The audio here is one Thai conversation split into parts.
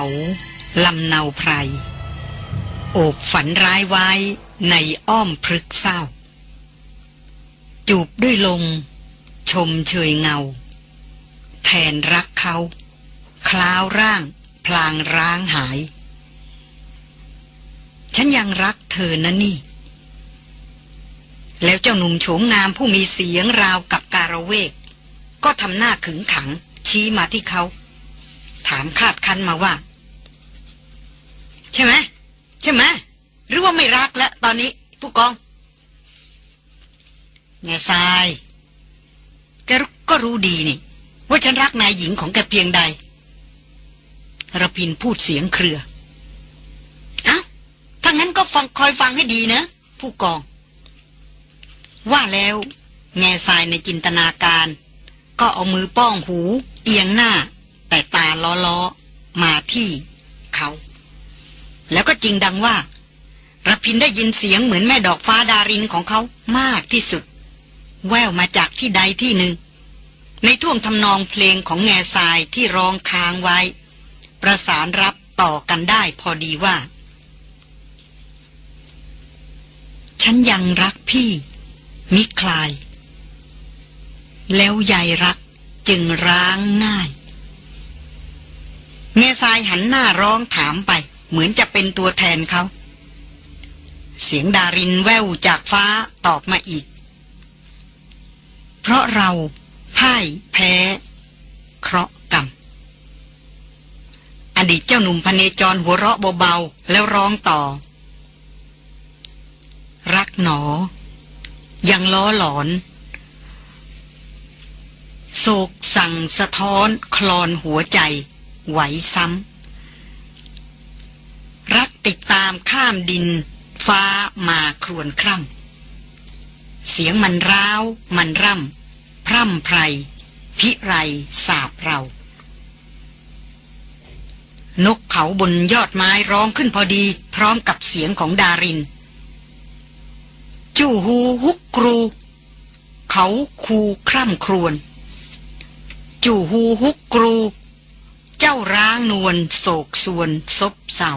เขาลำเนาไพร โอบฝันร้ายไว้ในอ้อมพฤกเศร้า จูบด้วยลม ชมเชยเงา แทนรักเขา คล้าวร่าง พลางร้างหาย ฉันยังรักเธอนะนี่ แล้วเจ้าหนุ่มโฉมงามผู้มีเสียงราวกับการเวก ก็ทำหน้าขึงขังชี้มาที่เขา ถามคาดคันมาว่า ใช่ไหมใช่ไหมหรือว่าไม่รักแล้วตอนนี้ ผู้กองแง่ทรายแกก็รู้ดีนี่ ว่าฉันรักนายหญิงของแกเพียงใดระพินพูดเสียงเครือเอ้าถ้างั้นก็ฟังคอยฟังให้ดีนะ ผู้กอง ว่าแล้ว แง่ทรายในจินตนาการ ก็เอามือป้องหู เอียงหน้า แต่ตาล้อๆ มาที่เขา แล้วก็จริงดังว่าระพินได้ยินเสียงเหมือนแม่ดอกฟ้าดารินของเขามากที่สุด แววมาจากที่ใดที่หนึ่ง ในท่วงทำนองเพลงของแง่ทรายที่ร้องค้างไว้ ประสานรับต่อกันได้พอดีว่า ฉันยังรักพี่ มิคลาย แล้วใหญ่รักจึงร้างง่าย แง่ทรายหันหน้าร้องถามไป เหมือนจะเป็นตัวแทนเขา เสียงดารินแววจากฟ้าตอบมาอีก เพราะเราพ่ายแพ้ เคราะห์กรรม อดีตเจ้าหนุ่มพเนจรหัวเราะเบาๆ แล้วร้องต่อ รักหนอ ยังล้อหลอน โศกสั่งสะท้อนคลอนหัวใจ ไหวซ้ำ ติดตามข้ามดิน ฟ้ามาครวนคร่ำเสียงมันร้าว มันร่ำ พร่ำไพร พิไรสาบเรา นกเขาบนยอดไม้ร้องขึ้นพอดี พร้อมกับเสียงของดาริน จู่ฮูฮุกครู เขาคูคร่ำครวน จู่ฮูฮุกครู เจ้าร้างนวลโศกส่วนซบเศร้า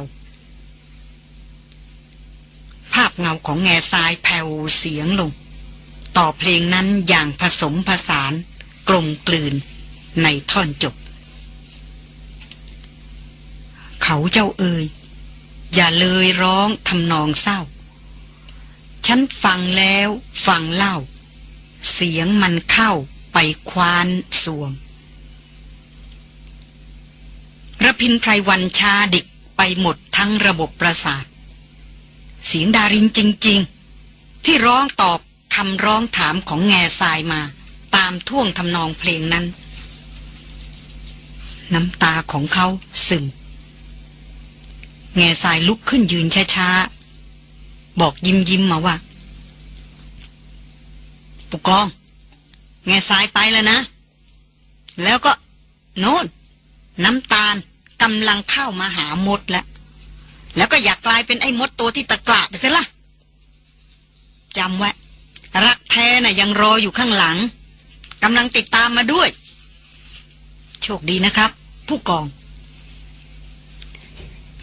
ภาพเงาของแง่ทรายแผ่วเสียงลง ต่อเพลงนั้นอย่างผสมผสาน กลมกลืนในท่อนจบ เขาเจ้าเอ่ยอย่าเลยร้องทำนองเศร้า ฉันฟังแล้วฟังเล่า เสียงมันเข้าไปควานสวงระพินไพรวันชาดิกไปหมดทั้งระบบประสาท เสียงดารินจริง ๆ ที่ร้องตอบคำร้องถามของแง่ทรายมา ตามท่วงทำนองเพลงนั้น น้ำตาของเขาซึม แง่ทรายลุกขึ้นยืนช้าๆ บอกยิ้มยิ้มมาว่าปุกอง แง่ทรายไปแล้วนะ แล้วก็ โน่น น้ำตาลกำลังเข้ามาหามดแล้ว แล้วก็อยากกลายเป็นไอ้มดตัวที่ตะกละไปซะละจำไว้รักแท้น่ะยังรออยู่ข้างหลังกำลังติดตามมาด้วย โชคดีนะครับ ผู้กอง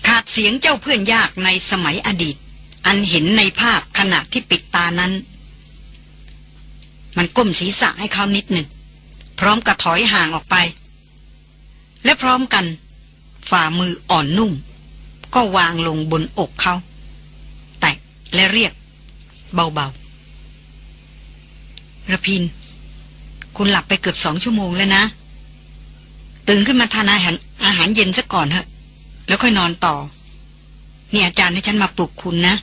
ขาดเสียงเจ้าเพื่อนยากในสมัยอดีต อันเห็นในภาพขณะที่ปิดตานั้น มันก้มศีรษะให้เขานิดหนึ่ง พร้อมกับถอยห่างออกไป และพร้อมกัน ฝ่ามืออ่อนนุ่ม ก็วางลงบนอกเขา แตะและเรียก เบาๆระพิน คุณหลับไปเกือบสองชั่วโมงแล้วนะ ตื่นขึ้นมาทานอาหารอาหารเย็นซะก่อนเถอะ แล้วค่อยนอนต่อ นี่อาจารย์ให้ฉันมาปลุกคุณนะ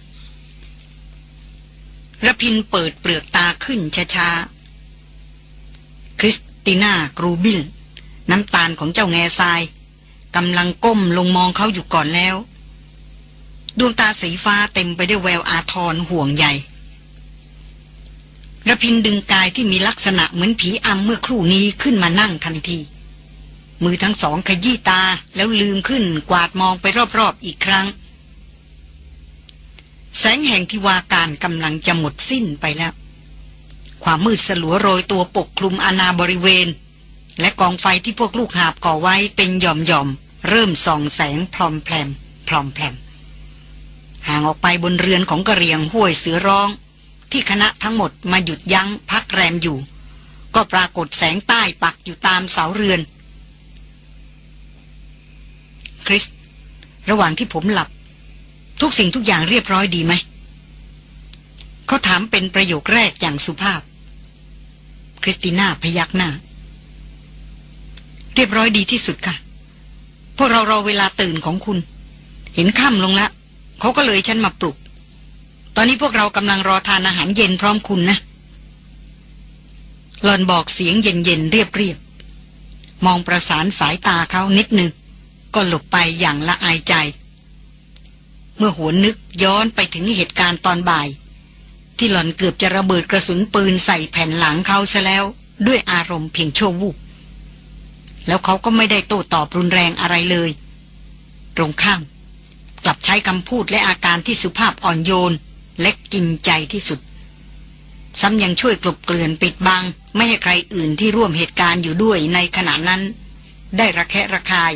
ระพินเปิดเปลือกตาขึ้นช้าๆ คริสติน่ากรูบิลน้ำตาลของเจ้าแง่ทรายกำลังก้มลงมองเขาอยู่ก่อนแล้ว ดวงตาสีฟ้าเต็มไปด้วยแววอาทรห่วงใหญ่ระพินดึงกายที่มีลักษณะเหมือนผีอำเมื่อครู่นี้ขึ้นมานั่งทันที มือทั้งสองขยี้ตาแล้วลืมขึ้นกวาดมองไปรอบๆอีกครั้ง แสงแห่งทิวาการกำลังจะหมดสิ้นไปแล้ว ความมืดสลัวโรยตัวปกคลุมอาณาบริเวณ และกองไฟที่พวกลูกหาบก่อไว้เป็นหย่อมๆเริ่มส่องแสงพลอมแพลมพลอมแพลม ห่างออกไปบนเรือนของกระเรียงห้วยเสือร้อง ที่คณะทั้งหมดมาหยุดยั้งพักแรมอยู่ ก็ปรากฏแสงใต้ปักอยู่ตามเสาเรือน คริส ระหว่างที่ผมหลับ ทุกสิ่งทุกอย่างเรียบร้อยดีไหม เขาถามเป็นประโยคแรกอย่างสุภาพ คริสติน่าพยักหน้า เรียบร้อยดีที่สุดค่ะ พวกเรารอเวลาตื่นของคุณ เห็นค่ำลงแล้ว เขาก็เลยฉันมาปลุก ตอนนี้พวกเรากำลังรอทานอาหารเย็นพร้อมคุณนะหลอนบอกเสียงเย็นๆเรียบๆมองประสานสายตาเขานิดนึง ก็หลบไปอย่างละอายใจ เมื่อหัวนึกย้อนไปถึงเหตุการณ์ตอนบ่าย ที่หลอนเกือบจะระเบิดกระสุนปืนใส่แผ่นหลังเขาซะแล้ว ด้วยอารมณ์เพียงชั่ววูบแล้วเขาก็ไม่ได้โต้ตอบรุนแรงอะไรเลย ตรงข้าม กลับใช้คำพูดและอาการที่สุภาพอ่อนโยน และกินใจที่สุด ซ้ำยังช่วยกลบเกลื่อนปิดบัง ไม่ให้ใครอื่นที่ร่วมเหตุการณ์อยู่ด้วยในขณะนั้น ได้ระแคะระคาย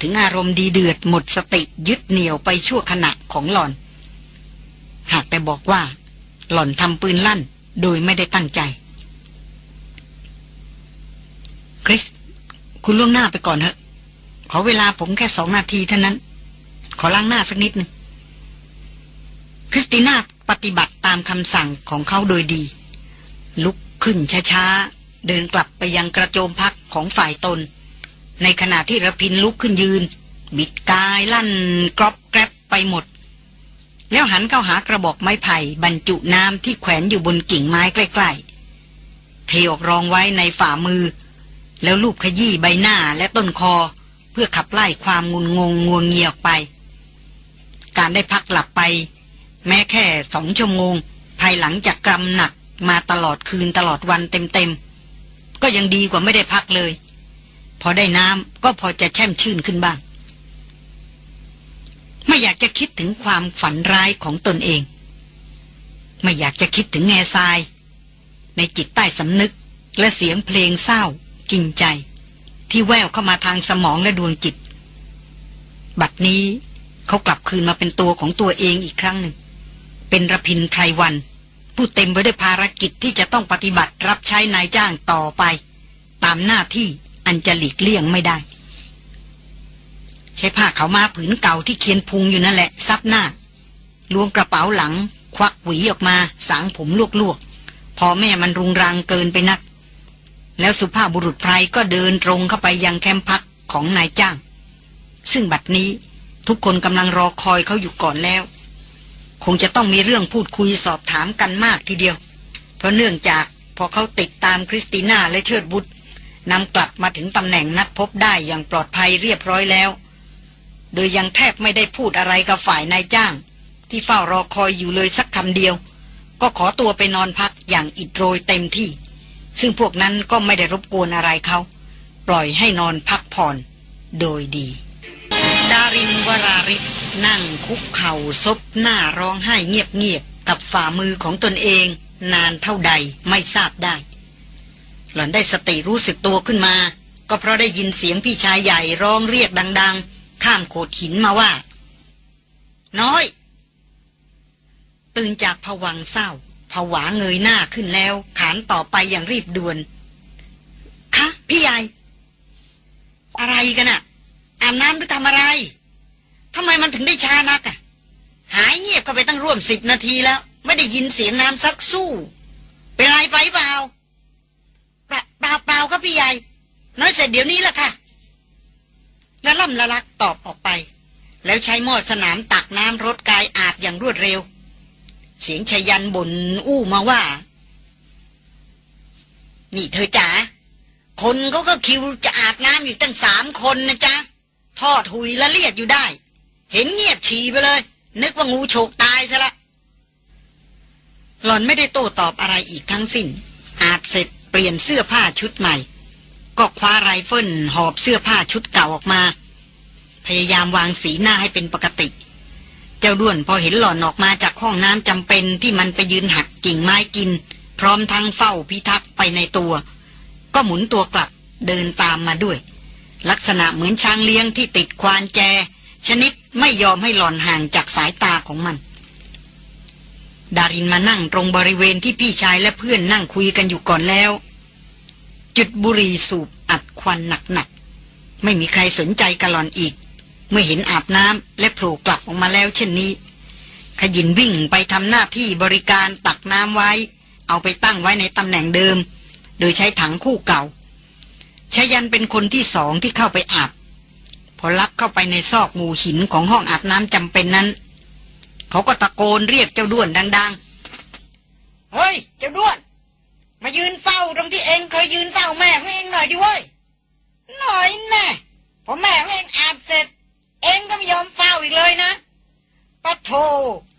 ถึงอารมณ์ดีเดือดหมดสติยึดเหนี่ยวไปชั่วขณะของหล่อน หากแต่บอกว่า หล่อนทำปืนลั่นโดยไม่ได้ตั้งใจ คริส คุณล่วงหน้าไปก่อนเถอะ ขอเวลาผมแค่สองนาทีเท่านั้น ขอล้างหน้าสักนิดนึงคริสติน่าปฏิบัติตามคำสั่งของเขาโดยดี ลุกขึ้นช้าๆ เดินกลับไปยังกระโจมพักของฝ่ายตน ในขณะที่ระพินลุกขึ้นยืน บิดกายลั่นกรอบแกรบไปหมด แล้วหันเข้าหากระบอกไม้ไผ่บรรจุน้ำที่แขวนอยู่บนกิ่งไม้ใกล้ๆ เทออกรองไว้ในฝ่ามือ แล้วลูบขยี้ใบหน้าและต้นคอ เพื่อขับไล่ความงุนงงงวงเงียออกไป การได้พักหลับไป แม้แค่สองชั่วโมง ภายหลังจากกรรมหนักมาตลอดคืนตลอดวันเต็มๆ ก็ยังดีกว่าไม่ได้พักเลย พอได้น้ำก็พอจะแช่มชื่นขึ้นบ้าง ไม่อยากจะคิดถึงความฝันร้ายของตนเอง ไม่อยากจะคิดถึงแง่ทราย ในจิตใต้สำนึกและเสียงเพลงเศร้า กินใจ ที่แววเข้ามาทางสมองและดวงจิต บัดนี้ เขากลับคืนมาเป็นตัวของตัวเองอีกครั้งหนึ่ง เป็นระพินไพรวัน ผู้เต็มไปด้วยภารกิจที่จะต้องปฏิบัติรับใช้นายจ้างต่อไป ตามหน้าที่อันจะหลีกเลี่ยงไม่ได้ ใช้ผ้าเขามาผืนเก่าที่เคียนพุงอยู่นั่นแหละ ซับหน้าล้วงกระเป๋าหลัง ควักหวีออกมา สางผมลวกๆ พอแม่มันรุงรังเกินไปนัก แล้วสุภาพบุรุษไพรก็เดินตรงเข้าไปยังแคมป์พักของนายจ้าง ซึ่งบัดนี้ ทุกคนกำลังรอคอยเขาอยู่ก่อนแล้ว คงจะต้องมีเรื่องพูดคุยสอบถามกันมากทีเดียว เพราะเนื่องจากพอเขาติดตามคริสติน่าและเชิดบุตรนำกลับมาถึงตำแหน่งนัดพบได้อย่างปลอดภัยเรียบร้อยแล้ว โดยยังแทบไม่ได้พูดอะไรกับฝ่ายนายจ้าง ที่เฝ้ารอคอยอยู่เลยสักคำเดียว ก็ขอตัวไปนอนพักอย่างอิดโรยเต็มที่ ซึ่งพวกนั้นก็ไม่ได้รบกวนอะไรเขา ปล่อยให้นอนพักผ่อน โดยดี ดารินวราริศนั่งคุกเข่าซบหน้าร้องไห้เงียบๆกับฝ่ามือของตนเองนานเท่าใดไม่ทราบได้ หล่อนได้สติรู้สึกตัวขึ้นมา ก็เพราะได้ยินเสียงพี่ชายใหญ่ร้องเรียกดัง ๆ ข้ามโขดหินมาว่า น้อย ตื่นจากผวังเศร้าผวาเงยหน้าขึ้นแล้ว ขานต่อไปอย่างรีบด่วน คะ พี่ใหญ่ อะไรกันอะ บน้ำหรือทำอะไรทำไมมันถึงได้ช้านักอะหายเงียบก็ไปตั้งร่วมสิบนาทีแล้ว ไม่ได้ยินเสียงน้ำซักสู้ เป็นไรไปเปล่าเปล่าเปล่าครับพี่ใหญ่ น้อยเสร็จเดี๋ยวนี้แหละค่ะ แล้วล่ำละลักตอบออกไป แล้วใช้หม้อสนามตักน้ำรถกายอาบอย่างรวดเร็ว เสียงชยันบ่นอู้มาว่า นี่เธอจ๋าคนเขาก็คิวจะอาบน้ำอยู่ตั้งสามคนนะจ๊ะ ทอดหุยละเลียดอยู่ได้ เห็นเงียบฉี่ไปเลย นึกว่างูโฉกตายซะละหล่อนไม่ได้โต้ตอบอะไรอีกทั้งสิ้น อาบเสร็จเปลี่ยนเสื้อผ้าชุดใหม่ ก็คว้าไรเฟิลหอบเสื้อผ้าชุดเก่าออกมา พยายามวางสีหน้าให้เป็นปกติ เจ้าด้วนพอเห็นหล่อนออกมาจากห้องน้ำจำเป็นที่มันไปยืนหักกิ่งไม้กิน พร้อมทั้งเฝ้าพิทักษ์ไปในตัว ก็หมุนตัวกลับเดินตามมาด้วย ลักษณะเหมือนช้างเลี้ยงที่ติดควานแจ ชนิดไม่ยอมให้หล่อนห่างจากสายตาของมัน ดารินมานั่งตรงบริเวณที่พี่ชายและเพื่อนนั่งคุยกันอยู่ก่อนแล้ว จุดบุรีสูบอัดควันหนักๆ ไม่มีใครสนใจกะหลอนอีก เมื่อเห็นอาบน้ำและโผล่กลับออกมาแล้วเช่นนี้ขยินวิ่งไปทำหน้าที่บริการตักน้ำไว้ เอาไปตั้งไว้ในตำแหน่งเดิม โดยใช้ถังคู่เก่า ชยันเป็นคนที่สองที่เข้าไปอาบ พอลับเข้าไปในซอกหมู่หินของห้องอาบน้ำจำเป็นนั้น เขาก็ตะโกนเรียกเจ้าด้วนดัง ๆ เฮ้ย เจ้าด้วน มายืนเฝ้าตรงที่เองเคยยืนเฝ้าแม่ของเองหน่อยดิเว้ย หน่อยแน่พอแม่ของเองอาบเสร็จ เองก็ไม่ยอมเฝ้าอีกเลยนะปะโท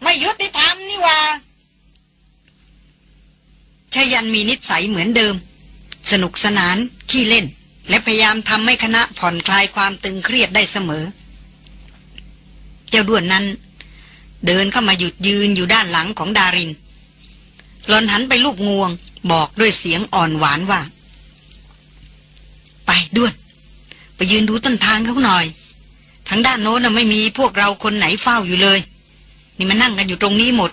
ไม่ยุติธรรมนี่ว่าชยันมีนิสัยเหมือนเดิม สนุกสนานขี้เล่น และพยายามทำให้คณะผ่อนคลายความตึงเครียดได้เสมอ เจ้าด้วนนั้น เดินเข้ามาหยุดยืนอยู่ด้านหลังของดารินหลอนหันไปลูกงวง บอกด้วยเสียงอ่อนหวานว่า ไปด้วน ไปยืนดูต้นทางเขาหน่อยทั้งด้านโน้นไม่มีพวกเราคนไหนเฝ้าอยู่เลย นี่มานั่งกันอยู่ตรงนี้หมด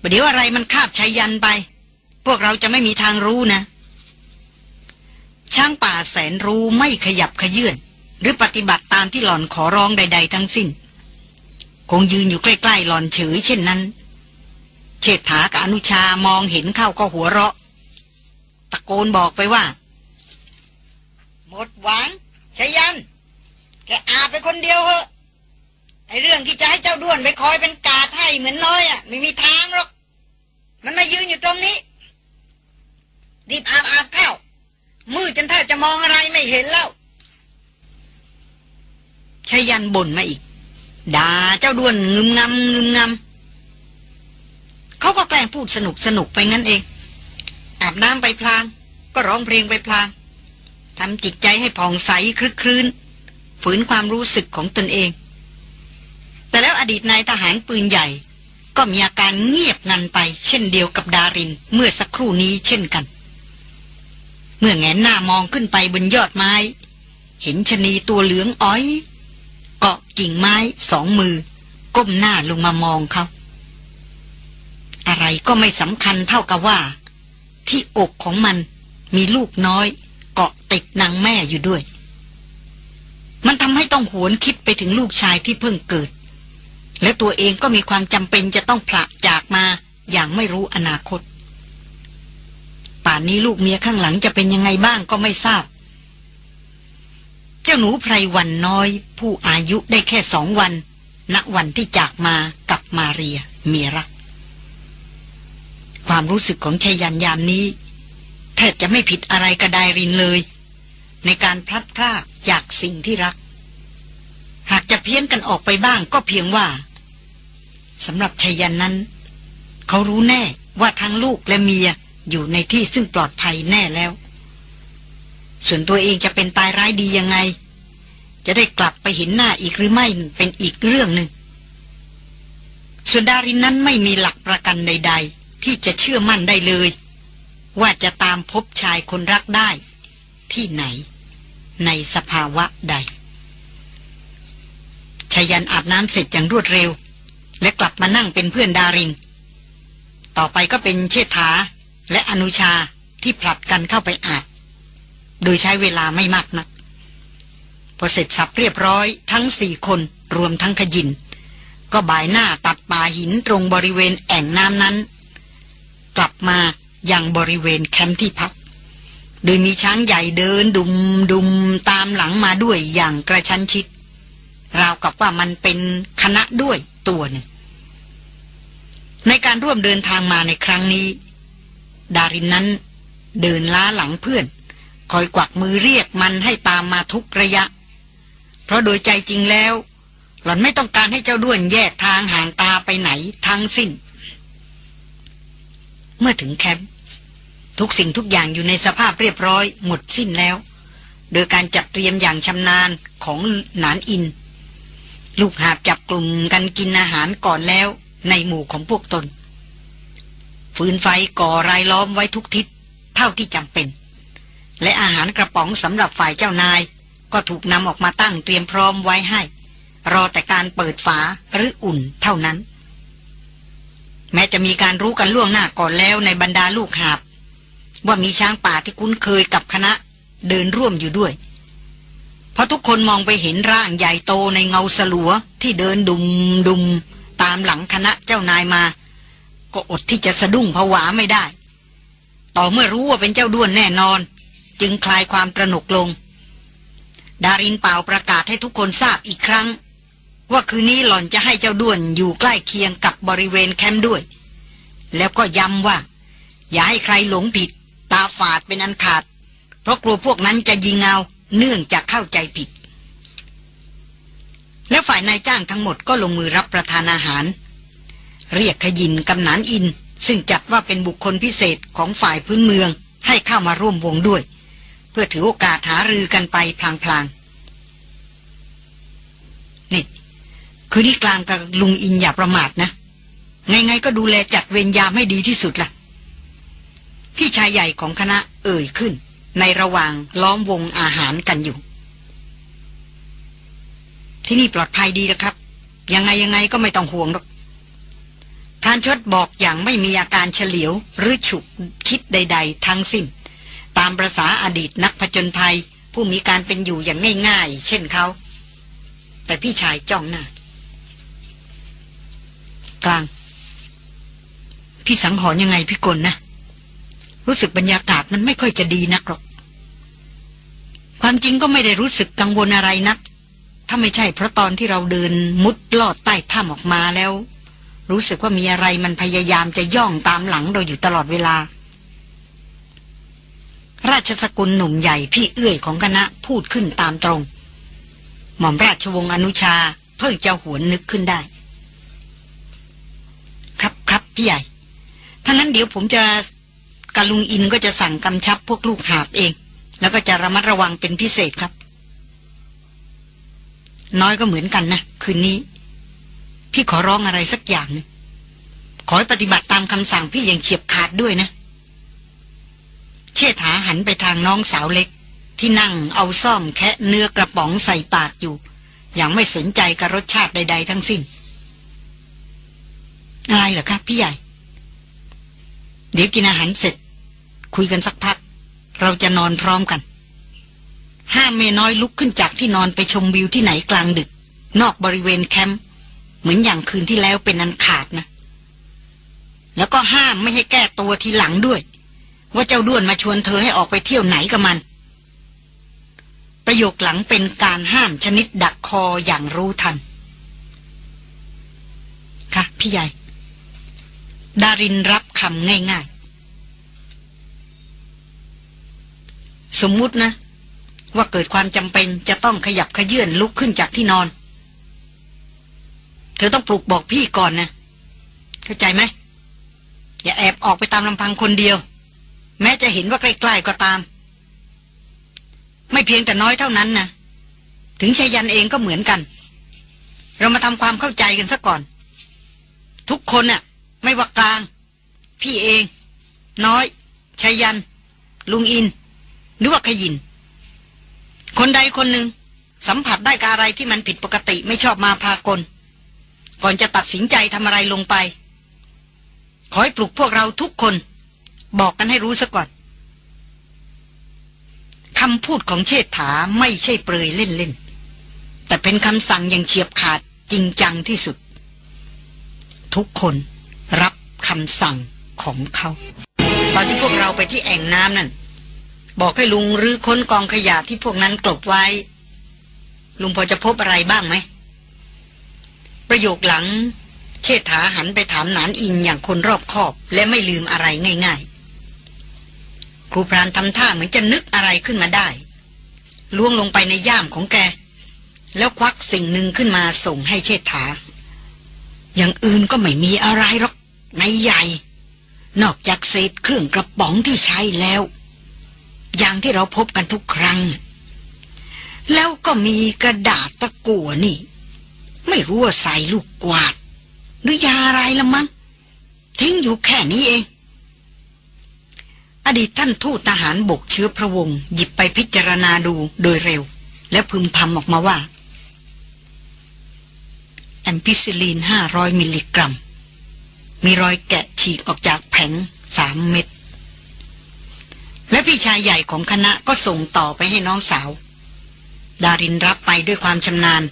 ประเดี๋ยวอะไรมันคาบชายยันไป พวกเราจะไม่มีทางรู้นะ ช้างป่าแสนรู้ไม่ขยับขยื่นหรือปฏิบัติตามที่หล่อนขอร้องใด ๆ ทั้งสิ้น คงยืนอยู่ใกล้ ๆ หล่อนเฉยเช่นนั้น เชษฐากับอนุชามองเห็นเข้าก็หัวเราะ ตะโกนบอกไปว่า หมดหวังชยัน แกอาไปคนเดียวเหอะไอเรื่องที่จะให้เจ้าด้วนไปคอยเป็นกาดให้เหมือนน้อยอะ ไม่มีทางหรอก มันมายืนอยู่ตรงนี้รีบอาบอาบเข้า มืดจนแทบจะมองอะไรไม่เห็นแล้วชยันบ่นมาอีกด่าเจ้าด้วนงึมงำงึมงำเขาก็แกล้งพูดสนุกสนุกไปงั้นเอง อาบน้ำไปพลาง ก็ร้องเพลงไปพลางทำจิตใจให้ผ่องใสคลึกครื้น ฝืนความรู้สึกของตนเอง แต่แล้วอดีตนายทหารปืนใหญ่ ก็มีอาการเงียบงันไป เช่นเดียวกับดารินเมื่อสักครู่นี้เช่นกัน เมื่อแงนหน้ามองขึ้นไปบนยอดไม้ เห็นชนีตัวเหลืองอ้อย เกาะกิ่งไม้สองมือ ก้มหน้าลงมามองเขา อะไรก็ไม่สำคัญเท่ากับว่า ที่อกของมันมีลูกน้อย เกาะติดนางแม่อยู่ด้วย มันทำให้ต้องหวนคิดไปถึงลูกชายที่เพิ่งเกิด และตัวเองก็มีความจำเป็นจะต้องผลักจากมาอย่างไม่รู้อนาคต ป่านนี้ลูกเมียข้างหลังจะเป็นยังไงบ้างก็ไม่ทราบ เจ้าหนูไพรวันน้อย ผู้อายุได้แค่สองวันณวันที่จากมากับมาเรียเมียรัก ความรู้สึกของชายันยามนี้ แทบจะไม่ผิดอะไรกระไดรินเลย ในการพลัดพรากจากสิ่งที่รัก หากจะเพี้ยนกันออกไปบ้างก็เพียงว่าสำหรับชยันนั้น เขารู้แน่ว่าทั้งลูกและเมีย อยู่ในที่ซึ่งปลอดภัยแน่แล้ว ส่วนตัวเองจะเป็นตายร้ายดียังไง จะได้กลับไปเห็นหน้าอีกหรือไม่เป็นอีกเรื่องหนึ่งส่วนดารินนั้นไม่มีหลักประกันใด ๆ ที่จะเชื่อมั่นได้เลย ว่าจะตามพบชายคนรักได้ ที่ไหน ในสภาวะใดชายันอาบน้ำเสร็จอย่างรวดเร็ว และกลับมานั่งเป็นเพื่อนดาริน ต่อไปก็เป็นเชษฐา และอนุชาที่ผลัดกันเข้าไปอาบโดยใช้เวลาไม่มากนัก พอเสร็จสับเรียบร้อยทั้งสี่คนรวมทั้งขยิน ก็บ่ายหน้าตัดป่าหินตรงบริเวณแอ่งน้ำนั้น กลับมาอยังบริเวณแคมป์ที่พัก โดยมีช้างใหญ่เดินดุมดุมตามหลังมาด้วยอย่างกระชั้นชิด ราวกับว่ามันเป็นคณะด้วยตัวหนึ่งในการร่วมเดินทางมาในครั้งนี้ ดารินนั้น เดินล้าหลังเพื่อน คอยกวักมือเรียกมันให้ตามมาทุกระยะ เพราะโดยใจจริงแล้ว หล่อนไม่ต้องการให้เจ้าด้วนแยกทางห่างตาไปไหนทั้งสิ้น เมื่อถึงแคมป์ทุกสิ่งทุกอย่างอยู่ในสภาพเรียบร้อยหมดสิ้นแล้ว โดยการจัดเตรียมอย่างชำนาญของหนานอิน ลูกหาบจับกลุ่มกันกินอาหารก่อนแล้วในหมู่ของพวกตน ฟืนไฟก่อรายล้อมไว้ทุกทิศเท่าที่จำเป็น และอาหารกระป๋องสำหรับฝ่ายเจ้านาย ก็ถูกนำออกมาตั้งเตรียมพร้อมไว้ให้ รอแต่การเปิดฝาหรืออุ่นเท่านั้น แม้จะมีการรู้กันล่วงหน้าก่อนแล้วในบรรดาลูกหาบ ว่ามีช้างป่าที่คุ้นเคยกับคณะเดินร่วมอยู่ด้วยเพราะทุกคนมองไปเห็นร่างใหญ่โตในเงาสลัวที่เดินดุมดุมตามหลังคณะเจ้านายมา ก็อดที่จะสะดุ้งผวาไม่ได้ ต่อเมื่อรู้ว่าเป็นเจ้าด้วนแน่นอน จึงคลายความตระหนกลง ดารินเป่าประกาศให้ทุกคนทราบอีกครั้ง ว่าคืนนี้หล่อนจะให้เจ้าด้วนอยู่ใกล้เคียงกับบริเวณแคมป์ด้วย แล้วก็ย้ำว่า อย่าให้ใครหลงผิด ตาฝาดเป็นอันขาด เพราะกลัวพวกนั้นจะยิงเอาเนื่องจากเข้าใจผิด แล้วฝ่ายนายจ้างทั้งหมดก็ลงมือรับประทานอาหาร เรียกขยินกำนันอิน ซึ่งจัดว่าเป็นบุคคลพิเศษของฝ่ายพื้นเมืองให้เข้ามาร่วมวงด้วย เพื่อถือโอกาสหารือกันไปพลางๆนี่คือนี่กลางกับลุงอินอย่าประมาทนะไงๆก็ดูแลจัดเวรยามให้ดีที่สุดละ่ะ พี่ชายใหญ่ของคณะเอ่ยขึ้น ในระหว่างล้อมวงอาหารกันอยู่ ที่นี่ปลอดภัยดีนะครับ ยังไงยังไงก็ไม่ต้องห่วงหรอกานชดบอกอย่างไม่มีอาการเฉลียวหรือฉุกคิดใด ๆ ทั้งสิ้น ตามประษาอดีตนักผจญภัย ผู้มีการเป็นอยู่อย่างง่าย ๆ เช่นเขา แต่พี่ชายจ้องหน้ากลาง พี่สังหรณ์ยังไงพี่กลนะ รู้สึกบรรยากาศมันไม่ค่อยจะดีนักหรอก ความจริงก็ไม่ได้รู้สึกกังวลอะไรนัก ถ้าไม่ใช่เพราะตอนที่เราเดินมุดลอดใต้ถ้ำออกมาแล้ว รู้สึกว่ามีอะไรมันพยายามจะย่องตามหลังเราอยู่ตลอดเวลา ราชสกุลหนุ่มใหญ่พี่เอื้อยของคณะพูดขึ้นตามตรง หม่อมราชวงศ์อนุชา เพิ่งจะหวนนึกขึ้นได้ ครับครับพี่ใหญ่ถ้านั้นเดี๋ยวผมจะกาลุงอินก็จะสั่งกำชับพวกลูกหาบเอง แล้วก็จะระมัดระวังเป็นพิเศษครับ น้อยก็เหมือนกันนะคืนนี้ พี่ขอร้องอะไรสักอย่างนึงขอให้ปฏิบัติตามคำสั่งพี่อย่างเฉียบขาดด้วยนะ เชษฐาหันไปทางน้องสาวเล็ก ที่นั่งเอาซ่อมแคะเนื้อกระป๋องใส่ปากอยู่ อย่างไม่สนใจกับรสชาติใด ๆ ทั้งสิ้น อะไรเหรอครับพี่ใหญ่ เดี๋ยวกินอาหารเสร็จ คุยกันสักพัก เราจะนอนพร้อมกันห้ามเมน้อยลุกขึ้นจากที่นอนไปชมวิวที่ไหนกลางดึก นอกบริเวณแคมป์ เหมือนอย่างคืนที่แล้วเป็นอันขาดนะ แล้วก็ห้ามไม่ให้แก้ตัวทีหลังด้วย ว่าเจ้าด้วนมาชวนเธอให้ออกไปเที่ยวไหนกับมัน ประโยคหลังเป็นการห้ามชนิดดักคออย่างรู้ทัน ค่ะ พี่ใหญ่ ดารินรับคำง่าย ๆ สมมุตินะ ว่าเกิดความจำเป็นจะต้องขยับขยื่นลุกขึ้นจากที่นอน เธอต้องปลุกบอกพี่ก่อนนะ เข้าใจไหม อย่าแอบออกไปตามลำพังคนเดียว แม้จะเห็นว่าใกล้ๆก็ตาม ไม่เพียงแต่น้อยเท่านั้นนะถึงชายันเองก็เหมือนกัน เรามาทำความเข้าใจกันซะก่อน ทุกคนน่ะ ไม่ว่ากลาง พี่เอง น้อยชายัน ลุงอิน หรือว่าขยิน คนใดคนหนึ่งสัมผัสได้กับอะไรที่มันผิดปกติไม่ชอบมาพากล ก่อนจะตัดสินใจทำอะไรลงไป ขอให้ปลุกพวกเราทุกคน บอกกันให้รู้ซะก่อนคำพูดของเชษฐาไม่ใช่เปรยเล่นๆ แต่เป็นคำสั่งอย่างเฉียบขาดจริงจังที่สุด ทุกคนรับคำสั่งของเขา ตอนที่พวกเราไปที่แอ่งน้ำนั่น บอกให้ลุงรื้อค้นกองขยะที่พวกนั้นกลบไว้ ลุงพอจะพบอะไรบ้างไหม ประโยคหลัง เชษฐาหันไปถามหนานอินอย่างคนรอบคอบและไม่ลืมอะไรง่ายๆ ครูพรานทำท่าเหมือนจะนึกอะไรขึ้นมาได้ล่วงลงไปในย่ามของแก แล้วควักสิ่งหนึ่งขึ้นมาส่งให้เชษฐา อย่างอื่นก็ไม่มีอะไรหรอกในใหญ่ นอกจากเศษเครื่องกระป๋องที่ใช้แล้ว อย่างที่เราพบกันทุกครั้ง แล้วก็มีกระดาษตะกั่วนี่ ไม่รู้ว่าใส่ลูกกวาด หรือยาอะไรละมั้งทิ้งอยู่แค่นี้เอง อดีตท่านทูตทหารบกเชื้อพระวงศ์หยิบไปพิจารณาดูโดยเร็ว แล้วพึมพำออกมาว่า แอมพิซิลีนห้าร้อยมิลลิกรัม มีรอยแกะฉีกออกจากแผงสามเม็ดและพี่ชายใหญ่ของคณะก็ส่งต่อไปให้น้องสาว ดารินรับไปด้วยความชำนาญ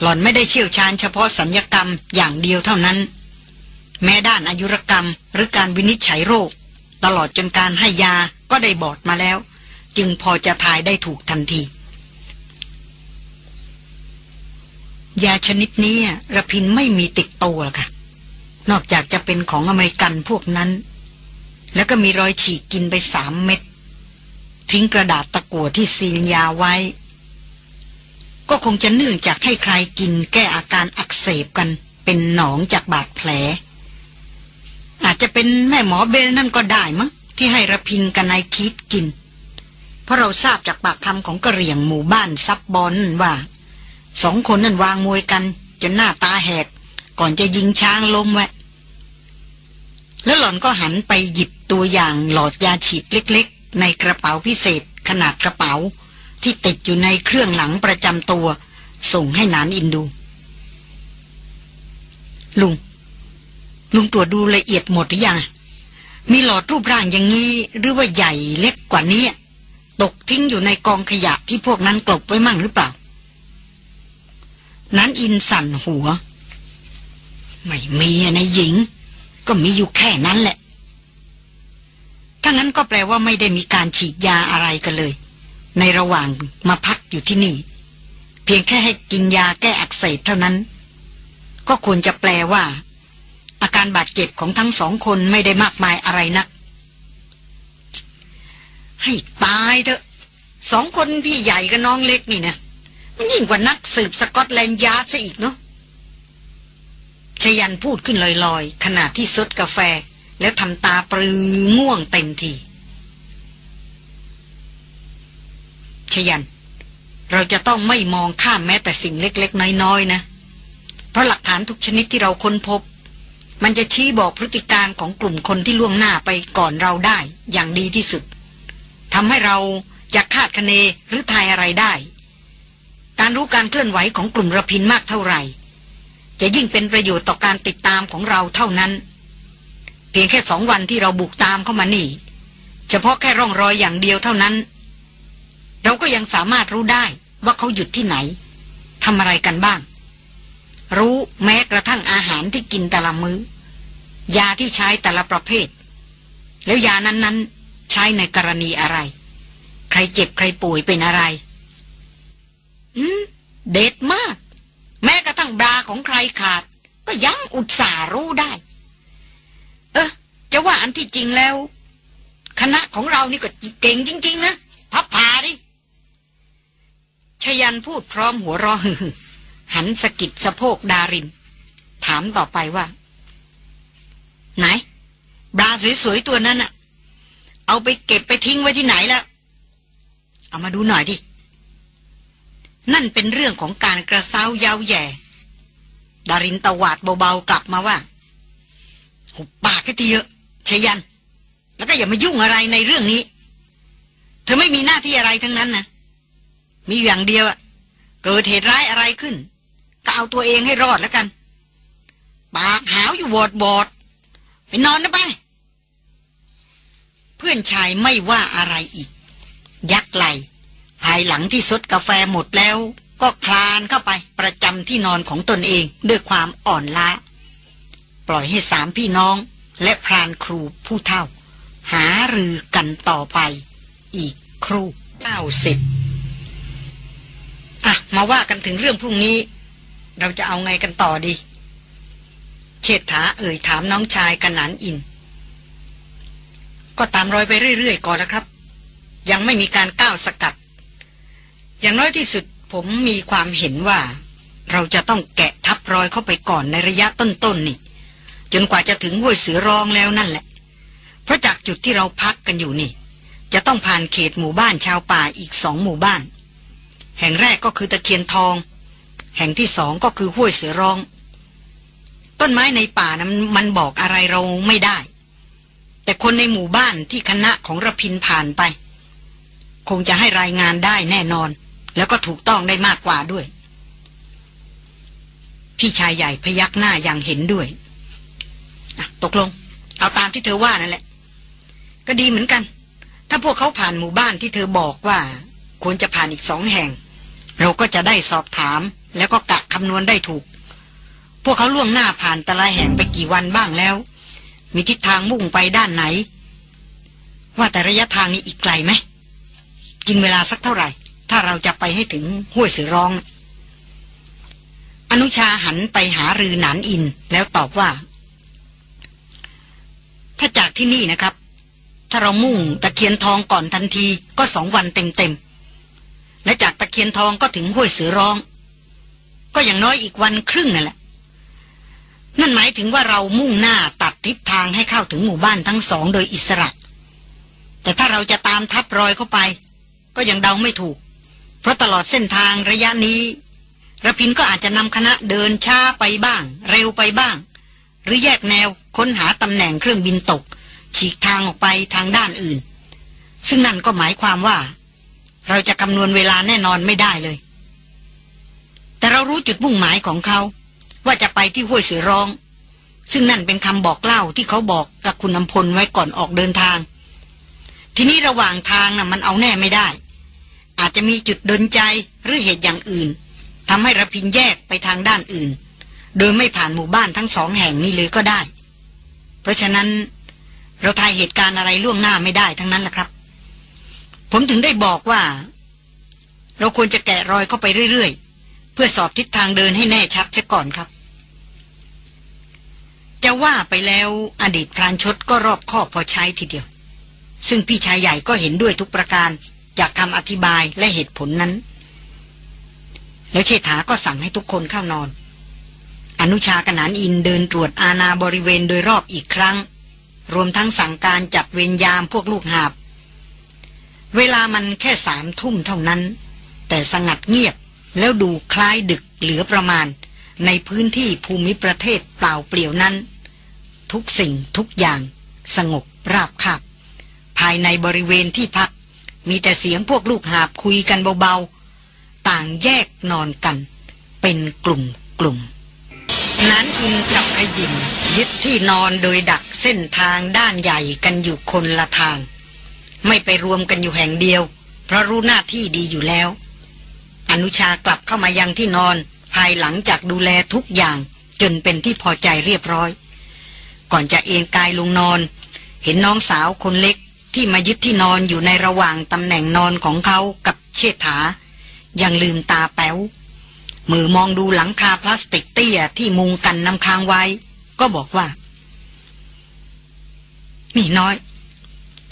หล่อนไม่ได้เชี่ยวชาญเฉพาะสัญญกรรมอย่างเดียวเท่านั้น แม้ด้านอายุรกรรมหรือการวินิจฉัยโรค ตลอดจนการให้ยาก็ได้บอดมาแล้ว จึงพอจะทายได้ถูกทันที ยาชนิดนี้รพินทร์ไม่มีติดตัวค่ะ นอกจากจะเป็นของอเมริกันพวกนั้น แล้วก็มีรอยฉีกกินไปสามเม็ดทิ้งกระดาษตะกั่วที่ซีลยาไว้ ก็คงจะเนื่องจากให้ใครกินแก้อาการอักเสบกันเป็นหนองจากบาดแผล อาจจะเป็นแม่หมอเบลนั่นก็ได้มั้งที่ให้รพินทร์กับนายคีธกิน เพราะเราทราบจากปากคำของกะเหรี่ยงหมู่บ้านซับบอนว่าสองคนนั่นวางมวยกัน จนหน้าตาแหก ก่อนจะยิงช้างล้มไว้แล้วหล่อนก็หันไปหยิบตัวอย่างหลอดยาฉีดเล็กๆ ในกระเป๋าพิเศษขนาดกระเป๋า ที่ติดอยู่ในเครื่องหลังประจำตัว ส่งให้นานอินดู ลุง ลุงตรวจดูละเอียดหมดหรือยัง มีหลอดรูปร่างอย่างนี้หรือว่าใหญ่เล็กกว่านี้ ตกทิ้งอยู่ในกองขยะที่พวกนั้นกลบไว้มั่งหรือเปล่า นั้นอินสั่นหัว ไม่มีนะหญิง ก็มีอยู่แค่นั้นแหละถ้างั้นก็แปลว่าไม่ได้มีการฉีดยาอะไรกันเลย ในระหว่างมาพักอยู่ที่นี่ เพียงแค่ให้กินยาแก้อักเสบเท่านั้น ก็ควรจะแปลว่า อาการบาดเจ็บของทั้งสองคนไม่ได้มากมายอะไรนัก ให้ตายเถอะสองคนพี่ใหญ่กับน้องเล็กนี่นะมันยิ่งกว่านักสืบสกอตแลนด์ยาร์ดซะอีกเนาะชยันพูดขึ้นลอยๆ ขณะที่ซดกาแฟ แล้วทำตาปรือง่วงเต็มที ชยัน เราจะต้องไม่มองข้ามแม้แต่สิ่งเล็ก ๆ น้อยๆนะ เพราะหลักฐานทุกชนิดที่เราค้นพบ มันจะชี้บอกพฤติการของกลุ่มคนที่ล่วงหน้าไปก่อนเราได้ อย่างดีที่สุดทำให้เราจะคาดคะเนหรือทายอะไรได้ การรู้การเคลื่อนไหวของกลุ่มระพินมากเท่าไหร่ จะยิ่งเป็นประโยชน์ต่อการติดตามของเราเท่านั้น เพียงแค่สองวันที่เราบุกตามเข้ามานี่ เฉพาะแค่ร่องรอยอย่างเดียวเท่านั้น เราก็ยังสามารถรู้ได้ว่าเขาหยุดที่ไหนทำอะไรกันบ้าง รู้แม้กระทั่งอาหารที่กินแต่ละมือ้อยาที่ใช้แต่ละประเภท แล้วยานั้นๆ ใช้ในกรณีอะไร ใครเจ็บใครป่วยเป็นอะไร อืม เด็ดมาก แม้กระทั่งบราของใครขาด ก็ยังอุตส่ารู้ได้ เออจะว่าอันที่จริงแล้ว คณะของเรานี่ก็เก่งจริง ๆ นะพับพาดิ ชยันพูดพร้อมหัวเรอหันสกิดสะโพกดาริน ถามต่อไปว่า ไหนบราสวยๆตัวนั้นอะเอาไปเก็บไปทิ้งไว้ที่ไหนแล้ว เอามาดูหน่อยดิ นั่นเป็นเรื่องของการกระเซ้ายาวแย่ ดารินตวาดเบาๆกลับมาว่า หุบปากก็ทีเยอะชยัน แล้วก็อย่ามายุ่งอะไรในเรื่องนี้ เธอไม่มีหน้าที่อะไรทั้งนั้นนะ มีอย่างเดียวเกิดเหตุร้ายอะไรขึ้น ก็เอาตัวเองให้รอดแล้วกัน ปากหาวอยู่บอดบอดไปนอนนะไป เพื่อนชายไม่ว่าอะไรอีก ยักไหลภายหลังที่ซดกาแฟหมดแล้ว ก็คลานเข้าไปประจำที่นอนของตนเองด้วยความอ่อนล้า ปล่อยให้สามพี่น้องและพรานครูผู้เท่า หารือกันต่อไป อีกครู่เก้าสิบ อะ มาว่ากันถึงเรื่องพรุ่งนี้ เราจะเอาไงกันต่อดี เชษฐาเอ่ยถามน้องชายกันหนานอิน ก็ตามรอยไปเรื่อยๆก่อนนะครับ ยังไม่มีการก้าวสกัด อย่างน้อยที่สุดผมมีความเห็นว่า เราจะต้องแกะทับรอยเข้าไปก่อนในระยะต้นๆนนี่ จนกว่าจะถึงห้วยเสือรองแล้วนั่นแหละ เพราะจากจุดที่เราพักกันอยู่นี่ จะต้องผ่านเขตหมู่บ้านชาวป่าอีกสองหมู่บ้าน แห่งแรกก็คือตะเคียนทอง แห่งที่สองก็คือห้วยเสือร้อง ต้นไม้ในป่านะมันบอกอะไรเราไม่ได้ แต่คนในหมู่บ้านที่คณะของระพินผ่านไป คงจะให้รายงานได้แน่นอน แล้วก็ถูกต้องได้มากกว่าด้วย พี่ชายใหญ่พยักหน้าอย่างเห็นด้วยตกลง เอาตามที่เธอว่านั่นแหละ ก็ดีเหมือนกัน ถ้าพวกเขาผ่านหมู่บ้านที่เธอบอกว่า ควรจะผ่านอีกสองแห่ง เราก็จะได้สอบถามแล้วก็กะคำนวณได้ถูก พวกเขาล่วงหน้าผ่านแต่ละแห่งไปกี่วันบ้างแล้ว มีทิศทางมุ่งไปด้านไหน ว่าแต่ระยะทางนี้อีกไกลไหมกินเวลาสักเท่าไหร่ ถ้าเราจะไปให้ถึงห้วยสือร้อง อนุชาหันไปหารือหนานอินแล้วตอบว่า ถ้าจากที่นี่นะครับ ถ้าเรามุ่งตะเคียนทองก่อนทันทีก็สองวันเต็มๆ และจากตะเคียนทองก็ถึงห้วยเสือร้อง ก็อย่างน้อยอีกวันครึ่งนั่นแหละ นั่นหมายถึงว่าเรามุ่งหน้าตัดทิศทางให้เข้าถึงหมู่บ้านทั้งสองโดยอิสระ แต่ถ้าเราจะตามทับรอยเข้าไป ก็ยังเดาไม่ถูก เพราะตลอดเส้นทางระยะนี้ระพินก็อาจจะนำคณะเดินช้าไปบ้าง เร็วไปบ้าง หรือแยกแนวค้นหาตำแหน่งเครื่องบินตก ฉีกทางออกไปทางด้านอื่น ซึ่งนั่นก็หมายความว่า เราจะคำนวณเวลาแน่นอนไม่ได้เลย แต่เรารู้จุดมุ่งหมายของเขา ว่าจะไปที่ห้วยเสือร้อง ซึ่งนั่นเป็นคำบอกเล่าที่เขาบอกกับคุณนำพลไว้ก่อนออกเดินทาง ทีนี้ระหว่างทางน่ะมันเอาแน่ไม่ได้ อาจจะมีจุดดนใจหรือเหตุอย่างอื่นทำให้ระพินแยกไปทางด้านอื่น โดยไม่ผ่านหมู่บ้านทั้งสองแห่งนี้เลยก็ได้ เพราะฉะนั้นเราทายเหตุการณ์อะไรล่วงหน้าไม่ได้ทั้งนั้นแหละครับ ผมถึงได้บอกว่า เราควรจะแกะรอยเข้าไปเรื่อยๆ เพื่อสอบทิศทางเดินให้แน่ชัดเสียก่อนครับ จะว่าไปแล้วอดีตพรานชดก็รอบคอบพอใช้ทีเดียว ซึ่งพี่ชายใหญ่ก็เห็นด้วยทุกประการจากคำอธิบายและเหตุผลนั้น แล้วเชษฐาก็สั่งให้ทุกคนเข้านอน อนุชากนานอินเดินตรวจอาณาบริเวณโดยรอบอีกครั้ง รวมทั้งสั่งการจัดเวรยามพวกลูกหาบ เวลามันแค่สามทุ่มเท่านั้น แต่สงัดเงียบแล้วดูคล้ายดึกเหลือประมาณ ในพื้นที่ภูมิประเทศเปล่าเปลี่ยวนั้น ทุกสิ่งทุกอย่าง สงบราบคาบภายในบริเวณที่พัก มีแต่เสียงพวกลูกหาบคุยกันเบาๆ ต่างแยกนอนกัน เป็นกลุ่มกลุ่มนั้นอินกับขยินยึดที่นอนโดยดักเส้นทางด้านใหญ่กันอยู่คนละทาง ไม่ไปรวมกันอยู่แห่งเดียว เพราะรู้หน้าที่ดีอยู่แล้ว อนุชากลับเข้ามายังที่นอน ภายหลังจากดูแลทุกอย่าง จนเป็นที่พอใจเรียบร้อย ก่อนจะเอนกายลงนอน เห็นน้องสาวคนเล็กที่มายึดที่นอนอยู่ในระหว่างตำแหน่งนอนของเขากับเชษฐา ยังลืมตาแป๋วมือมองดูหลังคาพลาสติกเตี้ยที่มุงกันน้ำค้างไว้ ก็บอกว่ามีน้อย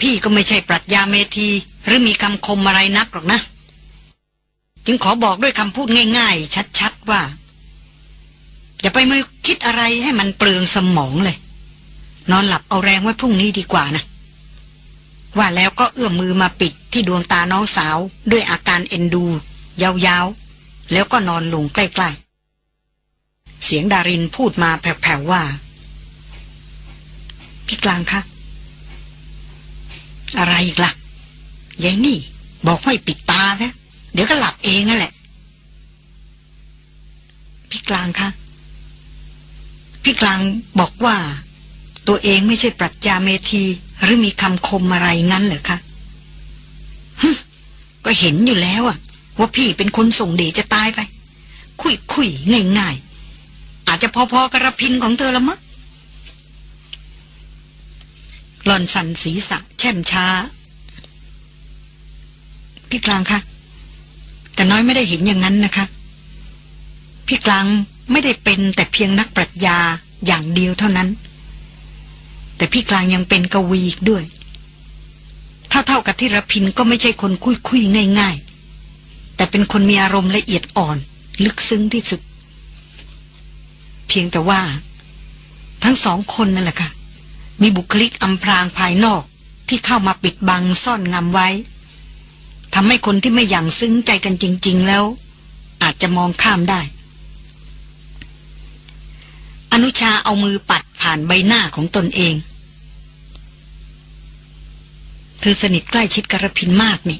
พี่ก็ไม่ใช่ปรัชญาเมธีหรือมีคำคมอะไรนักหรอกนะ จึงขอบอกด้วยคำพูดง่าย ๆ ชัดๆว่า อย่าไปมือคิดอะไรให้มันเปลืองสมองเลย นอนหลับเอาแรงไว้พรุ่งนี้ดีกว่านะ ว่าแล้วก็เอื้อมมือมาปิดที่ดวงตาน้องสาว ด้วยอาการเอ็นดู ยาวๆ แล้วก็นอนลงใกล้ๆ เสียงดารินพูดมาแผ่วๆว่า พี่กลางคะ อะไรอีกละ่ะยายนี่ บอกให้ปิดตานะเดี๋ยวก็หลับเองนั่นแหละ พี่กลางคะพี่กลางบอกว่า ตัวเองไม่ใช่ปรัชญาเมธี หรือมีคำคมอะไรงั้นเหรอคะก็เห็นอยู่แล้วอะว่าพี่เป็นคนส่งเดชจะตายไป คุยคุยง่ายง่ายอาจจะพอๆกับรพินของเธอละมั้ง หล่อนสันศีษะแช่มช้า พี่กลางคะแต่น้อยไม่ได้เห็นอย่างนั้นนะคะ พี่กลางไม่ได้เป็นแต่เพียงนักปรัชญาอย่างเดียวเท่านั้น แต่พี่กลางยังเป็นกวีอีกด้วยเท่ากับที่รพินก็ไม่ใช่คนคุยคุยง่าย ๆ แต่เป็นคนมีอารมณ์ละเอียดอ่อน ลึกซึ้งที่สุด เพียงแต่ว่า ทั้งสองคนนั่นแหละค่ะ มีบุคลิกอำพรางภายนอกที่เข้ามาปิดบังซ่อนงำไว้ทำให้คนที่ไม่อย่างซึ้งใจกันจริง ๆ แล้ว อาจจะมองข้ามได้ อนุชาเอามือปัดผ่านใบหน้าของตนเอง เธอสนิทใกล้ชิดกระพินมากนี่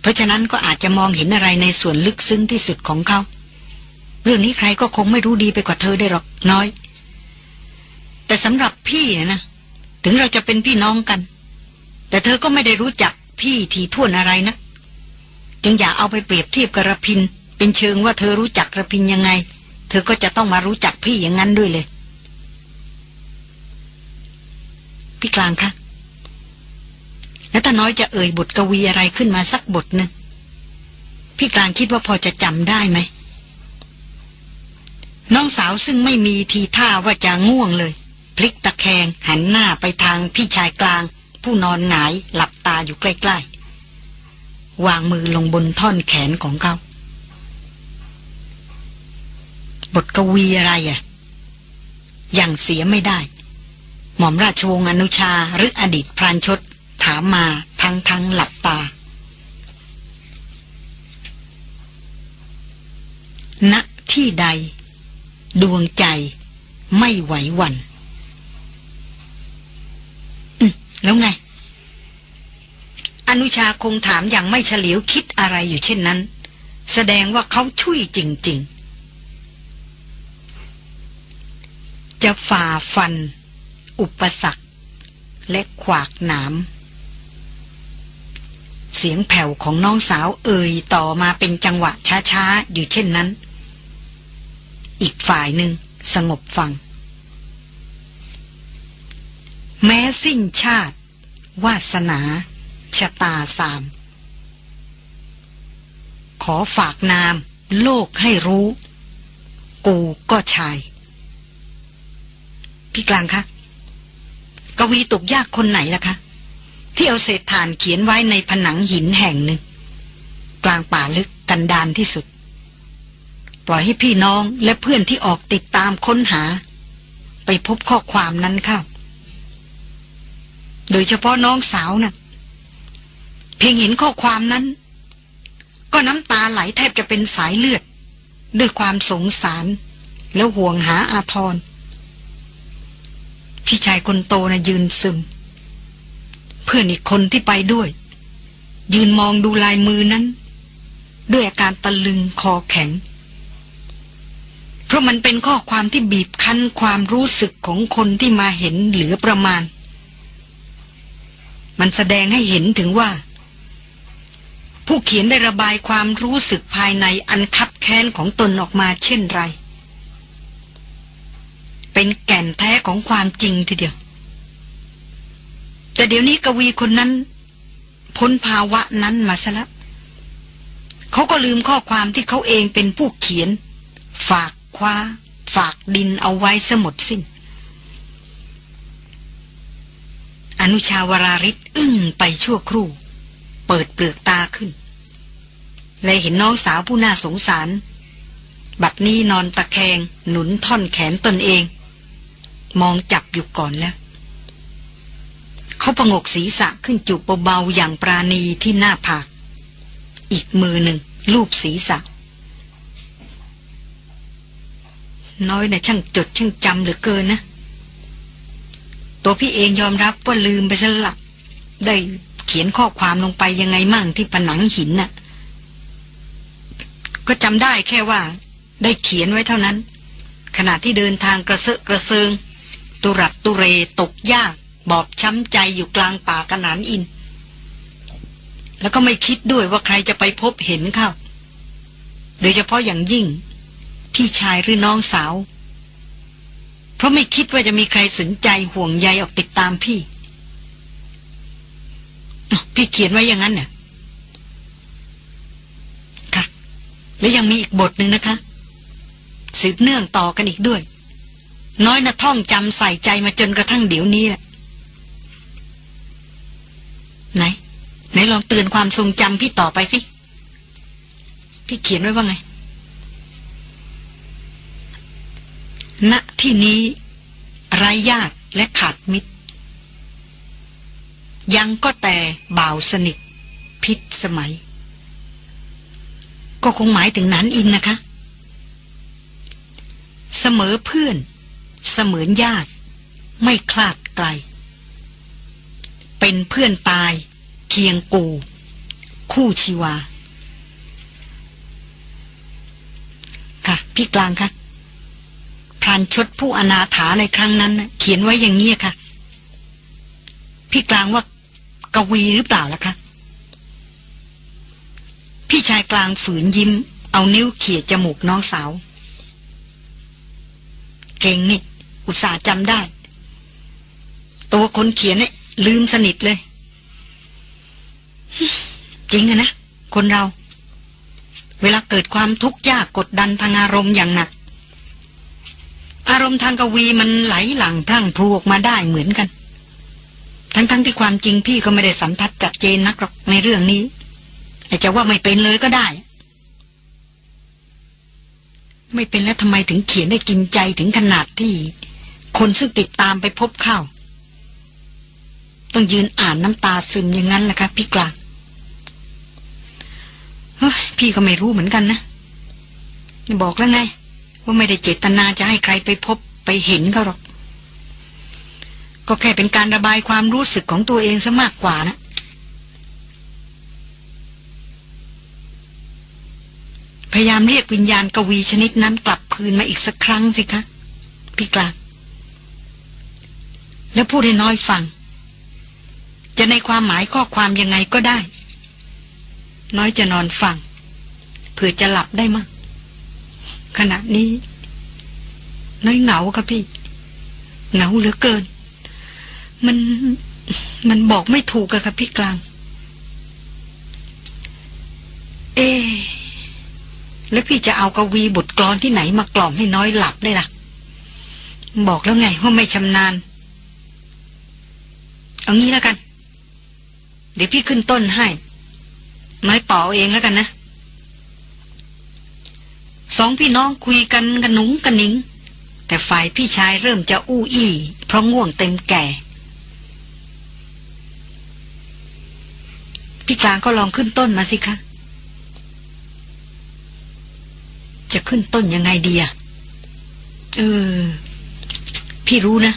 เพราะฉะนั้นก็อาจจะมองเห็นอะไรในส่วนลึกซึ้งที่สุดของเขา เรื่องนี้ใครก็คงไม่รู้ดีไปกว่าเธอได้หรอกน้อย แต่สำหรับพี่นะนะ ถึงเราจะเป็นพี่น้องกัน แต่เธอก็ไม่ได้รู้จักพี่ทีท่วนอะไรนะ จึงอย่าเอาไปเปรียบเทียบกับระพิน เป็นเชิงว่าเธอรู้จักระพินยังไง เธอก็จะต้องมารู้จักพี่อย่างนั้นด้วยเลย พี่กลางคะแล้วตาน้อยจะเอ่ยบทกวีอะไรขึ้นมาสักบทนึงพี่กลางคิดว่าพอจะจำได้ไหม น้องสาวซึ่งไม่มีทีท่าว่าจะง่วงเลย พลิกตะแคงหันหน้าไปทางพี่ชายกลาง ผู้นอนหงายหลับตาอยู่ใกล้ ๆ วางมือลงบนท่อนแขนของเขา บทกวีอะไรอะ่ะยังเสียไม่ได้ หม่อมราชวงศ์อนุชาหรืออดีตพรานชดถามมาทั้งทั้งหลับตา ณ ที่ใด ดวงใจไม่ไหวหวัน่น แล้วไง อนุชาคงถามอย่างไม่เฉลียวคิดอะไรอยู่เช่นนั้น แสดงว่าเขาช่วยจริง ๆ จะฝ่าฟัน อุปสรรค และขวากหนาม เสียงแผ่วของน้องสาวเอ่ยต่อมาเป็นจังหวะช้า ๆ อยู่เช่นนั้น อีกฝ่ายหนึ่งสงบฟัง แม้สิ้นชาติ วาสนา ชะตาสาม ขอฝากนาม โลกให้รู้ กูก็ชาย พี่กลางคะกวีตกยากคนไหนล่ะคะ ที่เอาเศษฐานเขียนไว้ในผนังหินแห่งหนึ่ง กลางป่าลึกกันดานที่สุด ปล่อยให้พี่น้องและเพื่อนที่ออกติดตามค้นหา ไปพบข้อความนั้นเข้า โดยเฉพาะน้องสาวนะ่ะ เพียงเห็นข้อความนั้น ก็น้ำตาไหลแทบจะเป็นสายเลือด ด้วยความสงสาร แล้วห่วงหาอาทรพี่ชายคนโตนะ่ะยืนซึม เพื่อนอีกคนที่ไปด้วย ยืนมองดูลายมือนั้น ด้วยอาการตะลึงคอแข็งเพราะมันเป็นข้อความที่บีบคั้นความรู้สึกของคนที่มาเห็นเหลือประมาณ มันแสดงให้เห็นถึงว่า ผู้เขียนได้ระบายความรู้สึกภายในอันคับแค้นของตนออกมาเช่นไร เป็นแก่นแท้ของความจริงทีเดียว แต่เดี๋ยวนี้กวีคนนั้น พ้นภาวะนั้นมาซะแล้วเขาก็ลืมข้อความที่เขาเองเป็นผู้เขียน ฝากคว้า ฝากดินเอาไว้สมดสิ้น อนุชาวราริศ อึ้งไปชั่วครู่ เปิดเปลือกตาขึ้นเลยเห็นน้องสาวผู้น่าสงสาร บัดนี้นอนตะแคงหนุนท่อนแขนตนเอง มองจับอยู่ก่อนแล้ว เขาประงกศีรษะขึ้นจูบเบาๆอย่างปราณีที่หน้าผากอีกมือหนึ่งลูบศีรษะ น้อยนะช่างจดช่างจำเหลือเกินนะ ตัวพี่เองยอมรับว่าลืมไปซะละ ได้เขียนข้อความลงไปยังไงมั่งที่ผนังหินน่ะ ก็จำได้แค่ว่า ได้เขียนไว้เท่านั้น ขณะที่เดินทางกระเซาะกระเซิง ตุรัดตุเรตกยาก บอบช้ำใจอยู่กลางป่ากระนานอิน แล้วก็ไม่คิดด้วยว่าใครจะไปพบเห็นเข้า โดยเฉพาะอย่างยิ่ง พี่ชายหรือน้องสาว เพราะไม่คิดว่าจะมีใครสนใจห่วงใยออกติดตามพี่ พี่เขียนไว้อย่างนั้นเนี่ยค่ะ แล้วยังมีอีกบทหนึ่งนะคะ สืบเนื่องต่อกันอีกด้วย น้อยนะท่องจำใส่ใจมาจนกระทั่งเดี๋ยวนี้แหละไหน ไหนลองเตือนความทรงจำพี่ต่อไปสิ พี่เขียนไว้ว่าไง ณ ที่นี้ไร้ญาติและขาดมิตร ยังก็แต่บ่าวสนิท พิษสมัย ก็คงหมายถึงนันอินนะคะ เสมอเพื่อน เสมือนญาติ ไม่คลาดไกล เป็นเพื่อนตาย เคียงกู คู่ชีวา ค่ะ พี่กลางคะพรานชดผู้อนาถาในครั้งนั้น เขียนไว้อย่างนี้ค่ะพี่กลางว่า กวีหรือเปล่าล่ะคะ พี่ชายกลางฝืนยิ้ม เอานิ้วเขี่ยจมูกน้องสาว เก่งนี่ อุตส่าห์จำได้ ตัวคนเขียนเนี่ยลืมสนิทเลย จริงอะนะ คนเรา เวลาเกิดความทุกข์ยากกดดันทางอารมณ์อย่างหนัก อารมณ์ทางกวีมันไหลหลั่งพรั่งพรูออกมาได้เหมือนกัน ทั้งๆทที่ความจริงพี่ก็ไม่ได้สันทัดจัดเจนนักหรอกในเรื่องนี้อาจจะว่าไม่เป็นเลยก็ได้ ไม่เป็นแล้วทำไมถึงเขียนได้กินใจถึงขนาดที่ คนซึ่งติดตามไปพบเข้า ต้องยืนอ่านน้ำตาซึมอย่างนั้นแหละครับพี่กลางเฮ้ยพี่ก็ไม่รู้เหมือนกันนะบอกแล้วไง ว่าไม่ได้เจตนาจะให้ใครไปพบไปเห็นเขาหรอก ก็แค่เป็นการระบายความรู้สึกของตัวเองซะมากกว่านะ พยายามเรียกวิญญาณกวีชนิดนั้นกลับคืนมาอีกสักครั้งสิคะพี่กลางแล้วพูดให้น้อยฟัง จะในความหมายข้อความยังไงก็ได้ น้อยจะนอนฟังเผื่อจะหลับได้มั้งขณะนี้ น้อยเหงาค่ะพี่ เหงาเหลือเกิน มันมันบอกไม่ถูกอะค่ะพี่กลาง เอ แล้วพี่จะเอากวีบทกลอนที่ไหนมากล่อมให้น้อยหลับได้ล่ะ บอกแล้วไงว่าไม่ชำนาญ เอางี้แล้วกัน เดี๋ยวพี่ขึ้นต้นให้ น้อยต่อเองแล้วกันนะ สองพี่น้องคุยกันกันหนุงกันนิง แต่ฝ่ายพี่ชายเริ่มจะอู้อี้เพราะง่วงเต็มแก่ พี่กลางก็ลองขึ้นต้นมาสิคะ จะขึ้นต้นยังไงดีอะเออ พี่รู้นะ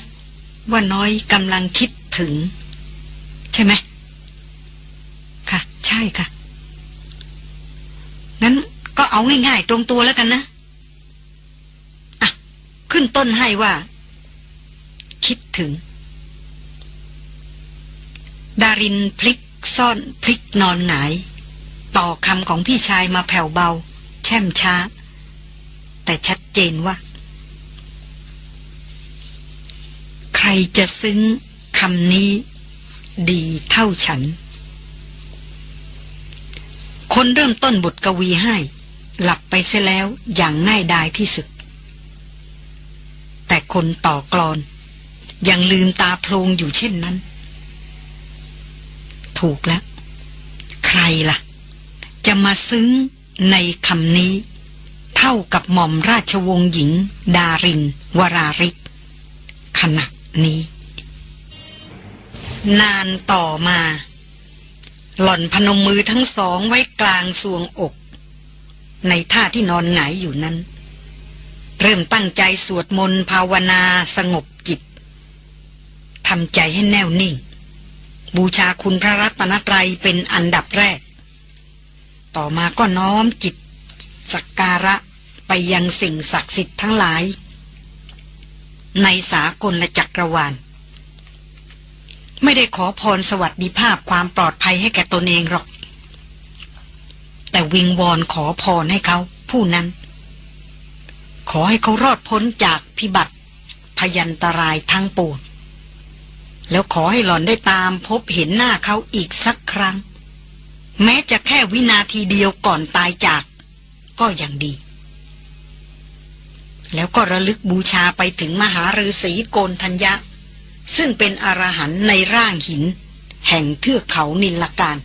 ว่าน้อยกำลังคิดถึง ใช่ไหม ค่ะ ใช่ค่ะ งั้นก็เอาง่ายๆ ตรงตัวแล้วกันนะอะขึ้นต้นให้ว่า คิดถึง ดารินพลิก ซ่อนพลิกนอนหงาย ต่อคำของพี่ชายมาแผ่วเบา แช่มช้า แต่ชัดเจนว่า ใครจะซึ้งคำนี้ ดีเท่าฉัน คนเริ่มต้นบทกวีให้ หลับไปเสียแล้วอย่างง่ายดายที่สุด แต่คนต่อกลอน ยังลืมตาโพลงอยู่เช่นนั้น ถูกแล้ว ใครล่ะ จะมาซึ้งในคำนี้ เท่ากับหม่อมราชวงศ์หญิง ดาริน วราริศขณะนี้ นานต่อมา หล่อนพนมมือทั้งสองไว้กลางสวงอก ในท่าที่นอนหงายอยู่นั้น เริ่มตั้งใจสวดมนต์ภาวนาสงบจิตทำใจให้แน่วนิ่ง บูชาคุณพระรัตนตรัยเป็นอันดับแรก ต่อมาก็น้อมจิตสักการะไปยังสิ่งศักดิ์สิทธิ์ทั้งหลาย ในสากลและจักรวาล ไม่ได้ขอพรสวัสดิภาพความปลอดภัยให้แก่ตนเองหรอก แต่วิงวอนขอพรให้เขาผู้นั้น ขอให้เขารอดพ้นจากพิบัติพยันตรายทั้งปวง แล้วขอให้หล่อนได้ตามพบเห็นหน้าเขาอีกสักครั้ง แม้จะแค่วินาทีเดียวก่อนตายจาก ก็ยังดี แล้วก็ระลึกบูชาไปถึงมหาฤาษีโกนทัญญะ ซึ่งเป็นอรหันต์ในร่างหิน แห่งเทือกเขานิลการ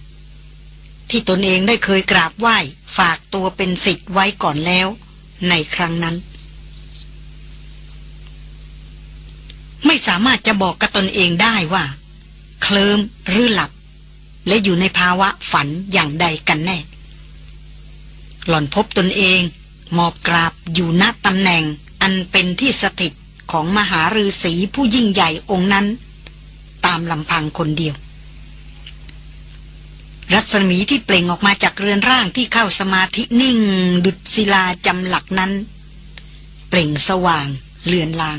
ที่ตนเองได้เคยกราบไหว้ฝากตัวเป็นสิทธิ์ไว้ก่อนแล้ว ในครั้งนั้น ไม่สามารถจะบอกกับตนเองได้ว่า เคลิมหรือหลับ และอยู่ในภาวะฝันอย่างใดกันแน่ หล่อนพบตนเองหมอบกราบอยู่ณตำแหน่งอันเป็นที่สถิตของมหาฤาษีผู้ยิ่งใหญ่องค์นั้น ตามลำพังคนเดียว รัศมีที่เปล่งออกมาจากเรือนร่างที่เข้าสมาธินิ่ง ดุดศิลาจำหลักนั้น เปล่งสว่างเลือนลาง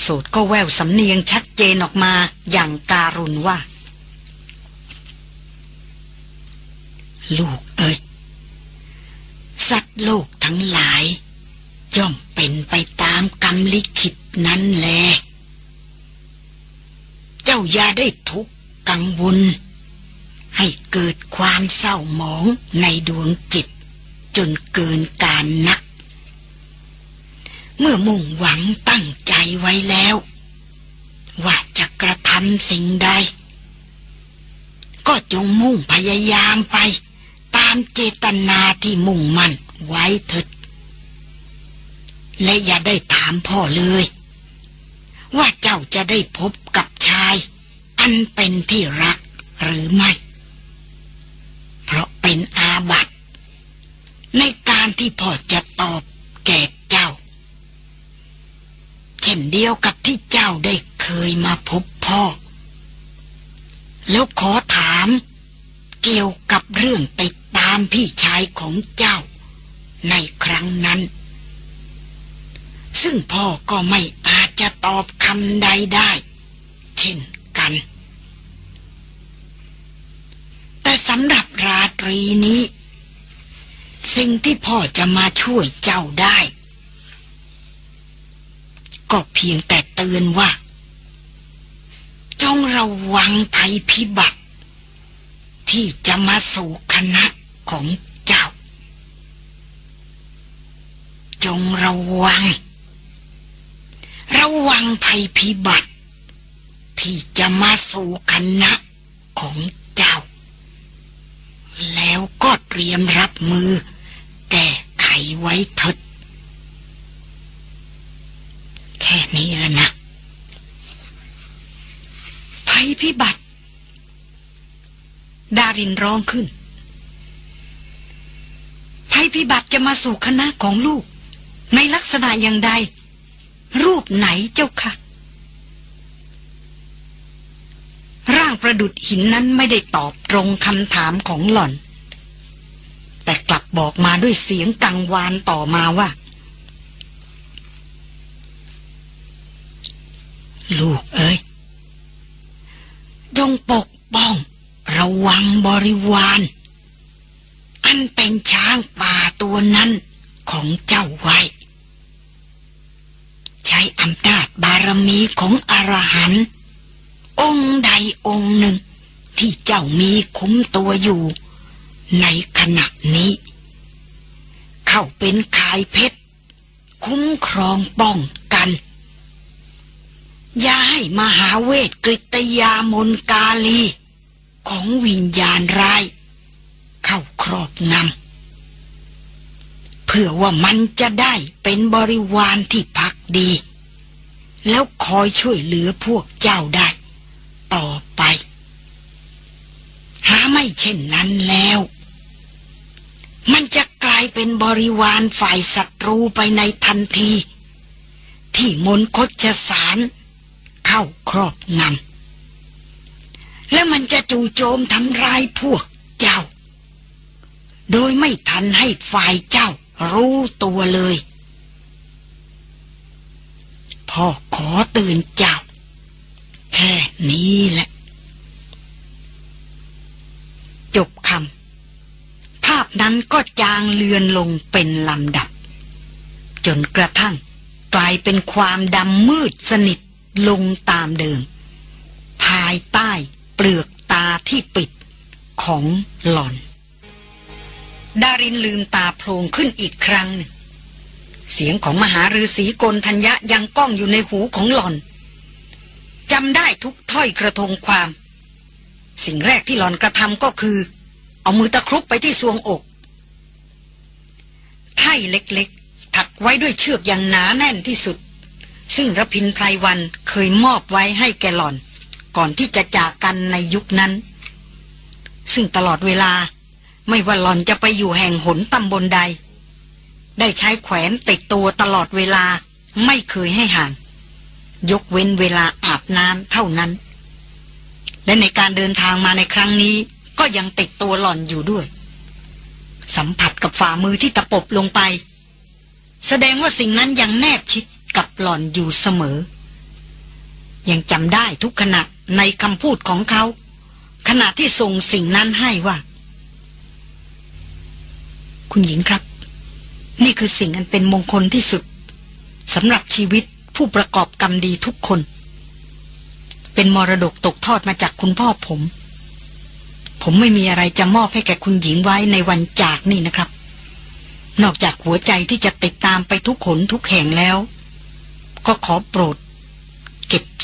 โสดก็แววสำเนียงชัดเจนออกมาอย่างการุณว่า ลูกเอ้ยสัตว์โลกทั้งหลาย ย่อมเป็นไปตามกรรมลิขิตนั้นแล เจ้าอย่าได้ทุกข์กังวล ให้เกิดความเศร้าหมองในดวงจิต จนเกินการนัก เมื่อมุ่งหวังตั้งใจไว้แล้ว ว่าจะกระทำสิ่งใด ก็จงมุ่งพยายามไป ตามเจตนาที่มุ่งมั่นไว้เถิดและอย่าได้ถามพ่อเลย ว่าเจ้าจะได้พบกับชาย อันเป็นที่รักหรือไม่ เพราะเป็นอาบัติในการที่พ่อจะตอบแก่เจ้า เช่นเดียวกับที่เจ้าได้เคยมาพบพ่อ แล้วขอถาม เกี่ยวกับเรื่องติดตามพี่ชายของเจ้า ในครั้งนั้น ซึ่งพ่อก็ไม่อาจจะตอบคำใดได้ เช่นกัน แต่สำหรับราตรีนี้ สิ่งที่พ่อจะมาช่วยเจ้าได้ ก็เพียงแต่เตือนว่า จงระวังภัยพิบัติ ที่จะมาสู่คณะของเจ้า จงระวัง ระวังภัยพิบัติ ที่จะมาสู่คณะของเจ้า แล้วก็เตรียมรับมือ แก้ไขไว้เถิดแค่นี้แล้วนะ ภัยพิบัติ ดารินร้องขึ้น ภัยพิบัติจะมาสู่คณะของลูก ในลักษณะอย่างใด รูปไหนเจ้าคะร่างประดุดหินนั้นไม่ได้ตอบตรงคำถามของหล่อน แต่กลับบอกมาด้วยเสียงกังวานต่อมาว่า ลูกเอ้ยจงปกป้อง ระวังบริวาร อันเป็นช้างป่าตัวนั้นของเจ้าไว้ ใช้อำนาจบารมีของอรหันต์องค์ใดองค์หนึ่ง ที่เจ้ามีคุ้มตัวอยู่ ในขณะนี้ เข้าเป็นขายเพชร คุ้มครองป้อง ย่าให้มหาเวทกริตยามนกาลี ของวิญญาณร้าย เข้าครอบงำเพื่อว่ามันจะได้เป็นบริวารที่พักดี แล้วคอยช่วยเหลือพวกเจ้าได้ ต่อไป หาไม่เช่นนั้นแล้ว มันจะกลายเป็นบริวารฝ่ายศัตรูไปในทันที ที่มนคชสาร เข้าครอบงำแล้วมันจะจู่โจมทำร้ายพวกเจ้า โดยไม่ทันให้ฝ่ายเจ้ารู้ตัวเลย พ่อขอเตือนเจ้า แค่นี้แหละ จบคำภาพนั้นก็จางเลือนลงเป็นลำดับ จนกระทั่งกลายเป็นความดำมืดสนิท ลงตามเดิม ภายใต้เปลือกตาที่ปิดของหลอน ดารินลืมตาโพลงขึ้นอีกครั้งหนึ่งเสียงของมหาฤาษีกลทัญญะยังก้องอยู่ในหูของหลอนจำได้ทุกถ้อยกระทงความ สิ่งแรกที่หลอนกระทำก็คือ เอามือตะครุบไปที่ซวงอกไถ่เล็กๆ ถักไว้ด้วยเชือกอย่างหนาแน่นที่สุด ซึ่งระพินไพรวัน เคยมอบไว้ให้แกหล่อน ก่อนที่จะจากกันในยุคนั้น ซึ่งตลอดเวลาไม่ว่าหล่อนจะไปอยู่แห่งหนตำบลใด ได้ใช้แขวนติดตัวตลอดเวลาไม่เคยให้ห่าง ยกเว้นเวลาอาบน้ำเท่านั้น และในการเดินทางมาในครั้งนี้ ก็ยังติดตัวหล่อนอยู่ด้วย สัมผัสกับฝ่ามือที่ตะปบลงไป แสดงว่าสิ่งนั้นยังแนบชิดกับหล่อนอยู่เสมอ ยังจำได้ทุกขณะในคำพูดของเขา ขณะที่ส่งสิ่งนั้นให้ว่า คุณหญิงครับ นี่คือสิ่งอันเป็นมงคลที่สุดสำหรับชีวิตผู้ประกอบกรรมดีทุกคน เป็นมรดกตกทอดมาจากคุณพ่อผม ผมไม่มีอะไรจะมอบให้แก่คุณหญิงไว้ในวันจากนี่นะครับ นอกจากหัวใจที่จะติดตามไปทุกขนทุกแห่งแล้ว ก็ขอโปรด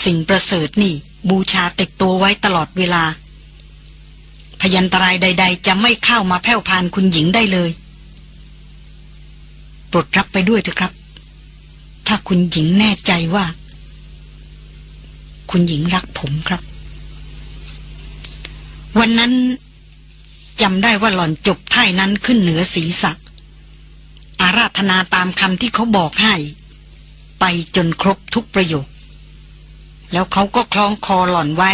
สิ่งประเสริฐนี่ บูชาติดตัวไว้ตลอดเวลา พยันตรายใด ๆ จะไม่เข้ามาแผ่วพานคุณหญิงได้เลยโปรดรับไปด้วยเถอะครับ ถ้าคุณหญิงแน่ใจว่า คุณหญิงรักผมครับ วันนั้นจำได้ว่าหล่อนจบท่ายนั้นขึ้นเหนือศีรษะอาราธนาตามคำที่เขาบอกให้ ไปจนครบทุกประโยค แล้วเขาก็คล้องคอหล่อนไว้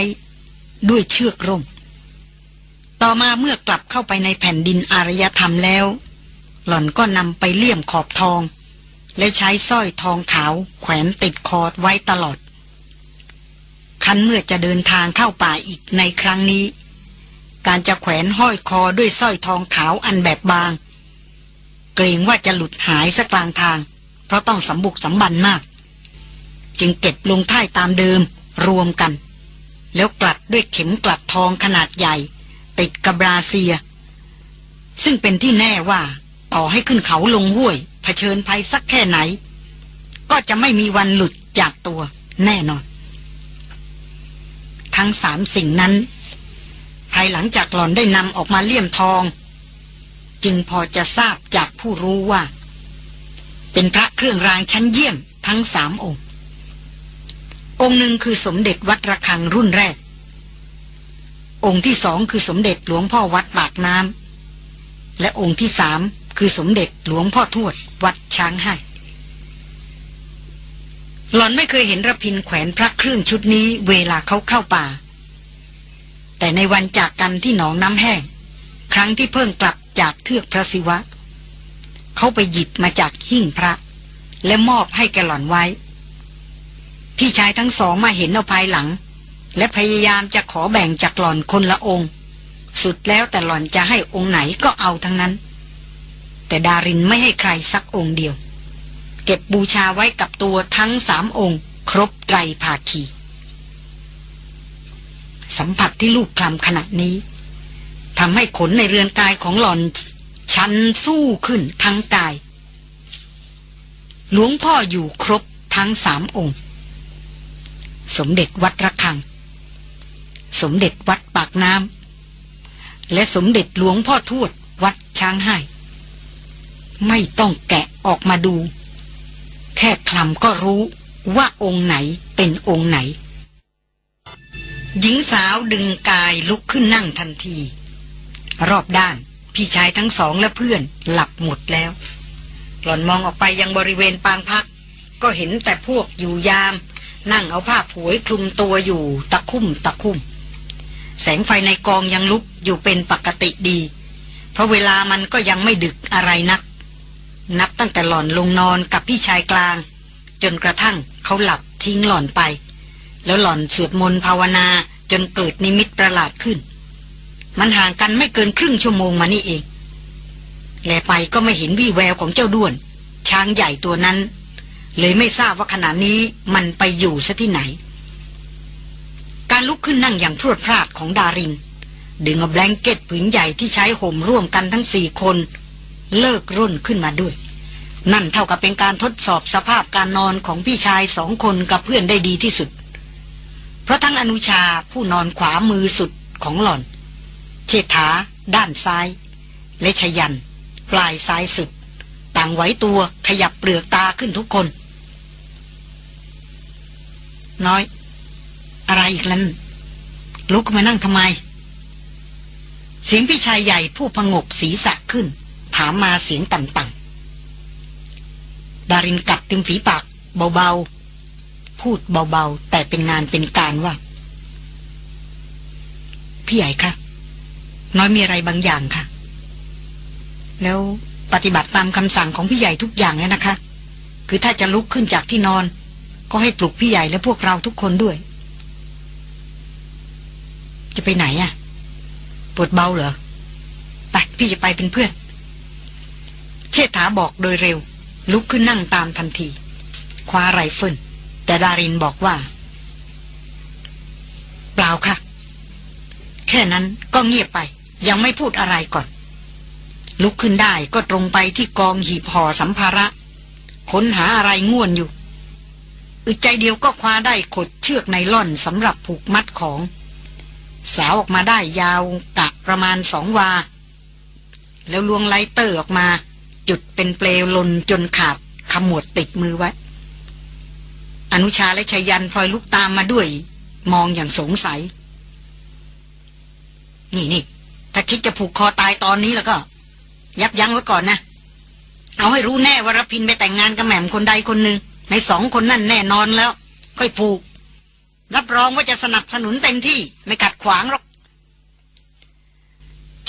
ด้วยเชือกร่ม ต่อมาเมื่อกลับเข้าไปในแผ่นดินอารยธรรมแล้ว หล่อนก็นำไปเลี่ยมขอบทอง แล้วใช้สร้อยทองขาวแขวนติดคอไว้ตลอด ครั้นเมื่อจะเดินทางเข้าป่าอีกในครั้งนี้ การจะแขวนห้อยคอด้วยสร้อยทองขาวอันแบบบาง เกรงว่าจะหลุดหายสักกลางทาง เพราะต้องสำบุกสำบันมาก จึงเก็บลงท้ายตามเดิมรวมกัน แล้วกลัดด้วยเข็มกลัดทองขนาดใหญ่ ติดกับบราเซีย ซึ่งเป็นที่แน่ว่าต่อให้ขึ้นเขาลงห้วยเผชิญภัยสักแค่ไหน ก็จะไม่มีวันหลุดจากตัวแน่นอน ทั้งสามสิ่งนั้น ภายหลังจากหล่อนได้นำออกมาเลี่ยมทอง จึงพอจะทราบจากผู้รู้ว่า เป็นพระเครื่องรางชั้นเยี่ยมทั้งสามองค์ องค์หนึ่งคือสมเด็จวัดระฆังรุ่นแรก องค์ที่สองคือสมเด็จหลวงพ่อวัดปากน้ำและองค์ที่สามคือสมเด็จหลวงพ่อทวดวัดช้างให้หล่อนไม่เคยเห็นระพินแขวนพระเครื่องชุดนี้เวลาเขาเข้าป่า แต่ในวันจากกันที่หนองน้ำแห้ง ครั้งที่เพิ่งกลับจากเทือกพระศิวะ เขาไปหยิบมาจากหิ้งพระ และมอบให้แกหล่อนไว้ พี่ชายทั้งสองมาเห็นเอาภายหลัง และพยายามจะขอแบ่งจากหล่อนคนละองค์ สุดแล้วแต่หล่อนจะให้องค์ไหนก็เอาทั้งนั้น แต่ดารินไม่ให้ใครสักองค์เดียว เก็บบูชาไว้กับตัวทั้งสามองค์ ครบไตรภาคีสัมผัสที่ลูกคลำขณะนี้ทำให้ขนในเรือนกายของหล่อนชันสู้ขึ้นทั้งกาย หลวงพ่ออยู่ครบทั้งสามองค์ สมเด็จวัดระฆัง สมเด็จวัดปากน้ำและสมเด็จหลวงพ่อทวดวัดช้างให้ไม่ต้องแกะออกมาดู แค่คลำก็รู้ว่าองค์ไหนเป็นองค์ไหน หญิงสาวดึงกายลุกขึ้นนั่งทันที รอบด้านพี่ชายทั้งสองและเพื่อนหลับหมดแล้ว หล่อนมองออกไปยังบริเวณปางพัก ก็เห็นแต่พวกอยู่ยาม นั่งเอาผ้าผวยคลุมตัวอยู่ตะคุ่มตะคุ่ม แสงไฟในกองยังลุกอยู่เป็นปกติดี เพราะเวลามันก็ยังไม่ดึกอะไรนัก นับตั้งแต่หล่อนลงนอนกับพี่ชายกลาง จนกระทั่งเขาหลับทิ้งหล่อนไป แล้วหล่อนสวดมนต์ภาวนาจนเกิดนิมิตประหลาดขึ้น มันห่างกันไม่เกินครึ่งชั่วโมงมานี่เอง แลไปก็ไม่เห็นวี่แววของเจ้าด้วน ช้างใหญ่ตัวนั้น เลยไม่ทราบว่าขณะนี้มันไปอยู่ซะที่ไหน การลุกขึ้นนั่งอย่างพรวดพลาดของดาริน ดึงเอาแบงเก็ตผืนใหญ่ที่ใช้ห่มร่วมกันทั้งสี่คน เลิกรุ่นขึ้นมาด้วย นั่นเท่ากับเป็นการทดสอบสภาพการนอนของพี่ชายสองคนกับเพื่อนได้ดีที่สุด เพราะทั้งอนุชาผู้นอนขวามือสุดของหล่อน เชษฐา ด้านซ้าย และชยัน ปลายซ้ายสุด ต่างไหวตัวขยับเปลือกตาขึ้นทุกคน น้อย อะไรอีกล้วลุกมานั่งทำไม เสียงพี่ชายใหญ่ผู้พงกศีรษะขึ้น ถามมาเสียงต่ำๆดารินกัดติมฝีปาก เบาๆ พูดเบาๆ แต่เป็นงานเป็นการว่า พี่ใหญ่คะน้อยมีอะไรบางอย่างค่ะ แล้วปฏิบัติตามคำสั่งของพี่ใหญ่ทุกอย่างแล้วนะคะ คือถ้าจะลุกขึ้นจากที่นอน ก็ให้ปลุกพี่ใหญ่และพวกเราทุกคนด้วย จะไปไหนอะ่ะปวดเบาเหรอ ไป พี่จะไปเป็นเพื่อน เชษฐาบอกโดยเร็ว ลุกขึ้นนั่งตามทันที คว้าไรเฟิลแต่ดารินบอกว่า เปล่าค่ะ แค่นั้นก็เงียบไป ยังไม่พูดอะไรก่อน ลุกขึ้นได้ก็ตรงไปที่กองหีบห่อสัมภาระ ค้นหาอะไรง่วนอยู่ อึดใจเดียวก็คว้าได้ขดเชือกไนลอนสำหรับผูกมัดของ สาวออกมาได้ยาวกะประมาณสองวา แล้วล้วง lighter ออกมา จุดเป็นเปลวลนจนขาดขมวดติดมือไว้ อนุชาและชยันพลอยลุกตามมาด้วย มองอย่างสงสัย นี่นี่ถ้าคิดจะผูกคอตายตอนนี้แล้วก็ ยับยั้งไว้ก่อนนะ เอาให้รู้แน่ว่ารพินไปแต่งงานกับแหม่มคนใดคนหนึ่ง ในสองคนนั่นแน่นอนแล้ว ค่อยผูก รับรองว่าจะสนับสนุนเต็มที่ไม่กัดขวางหรอก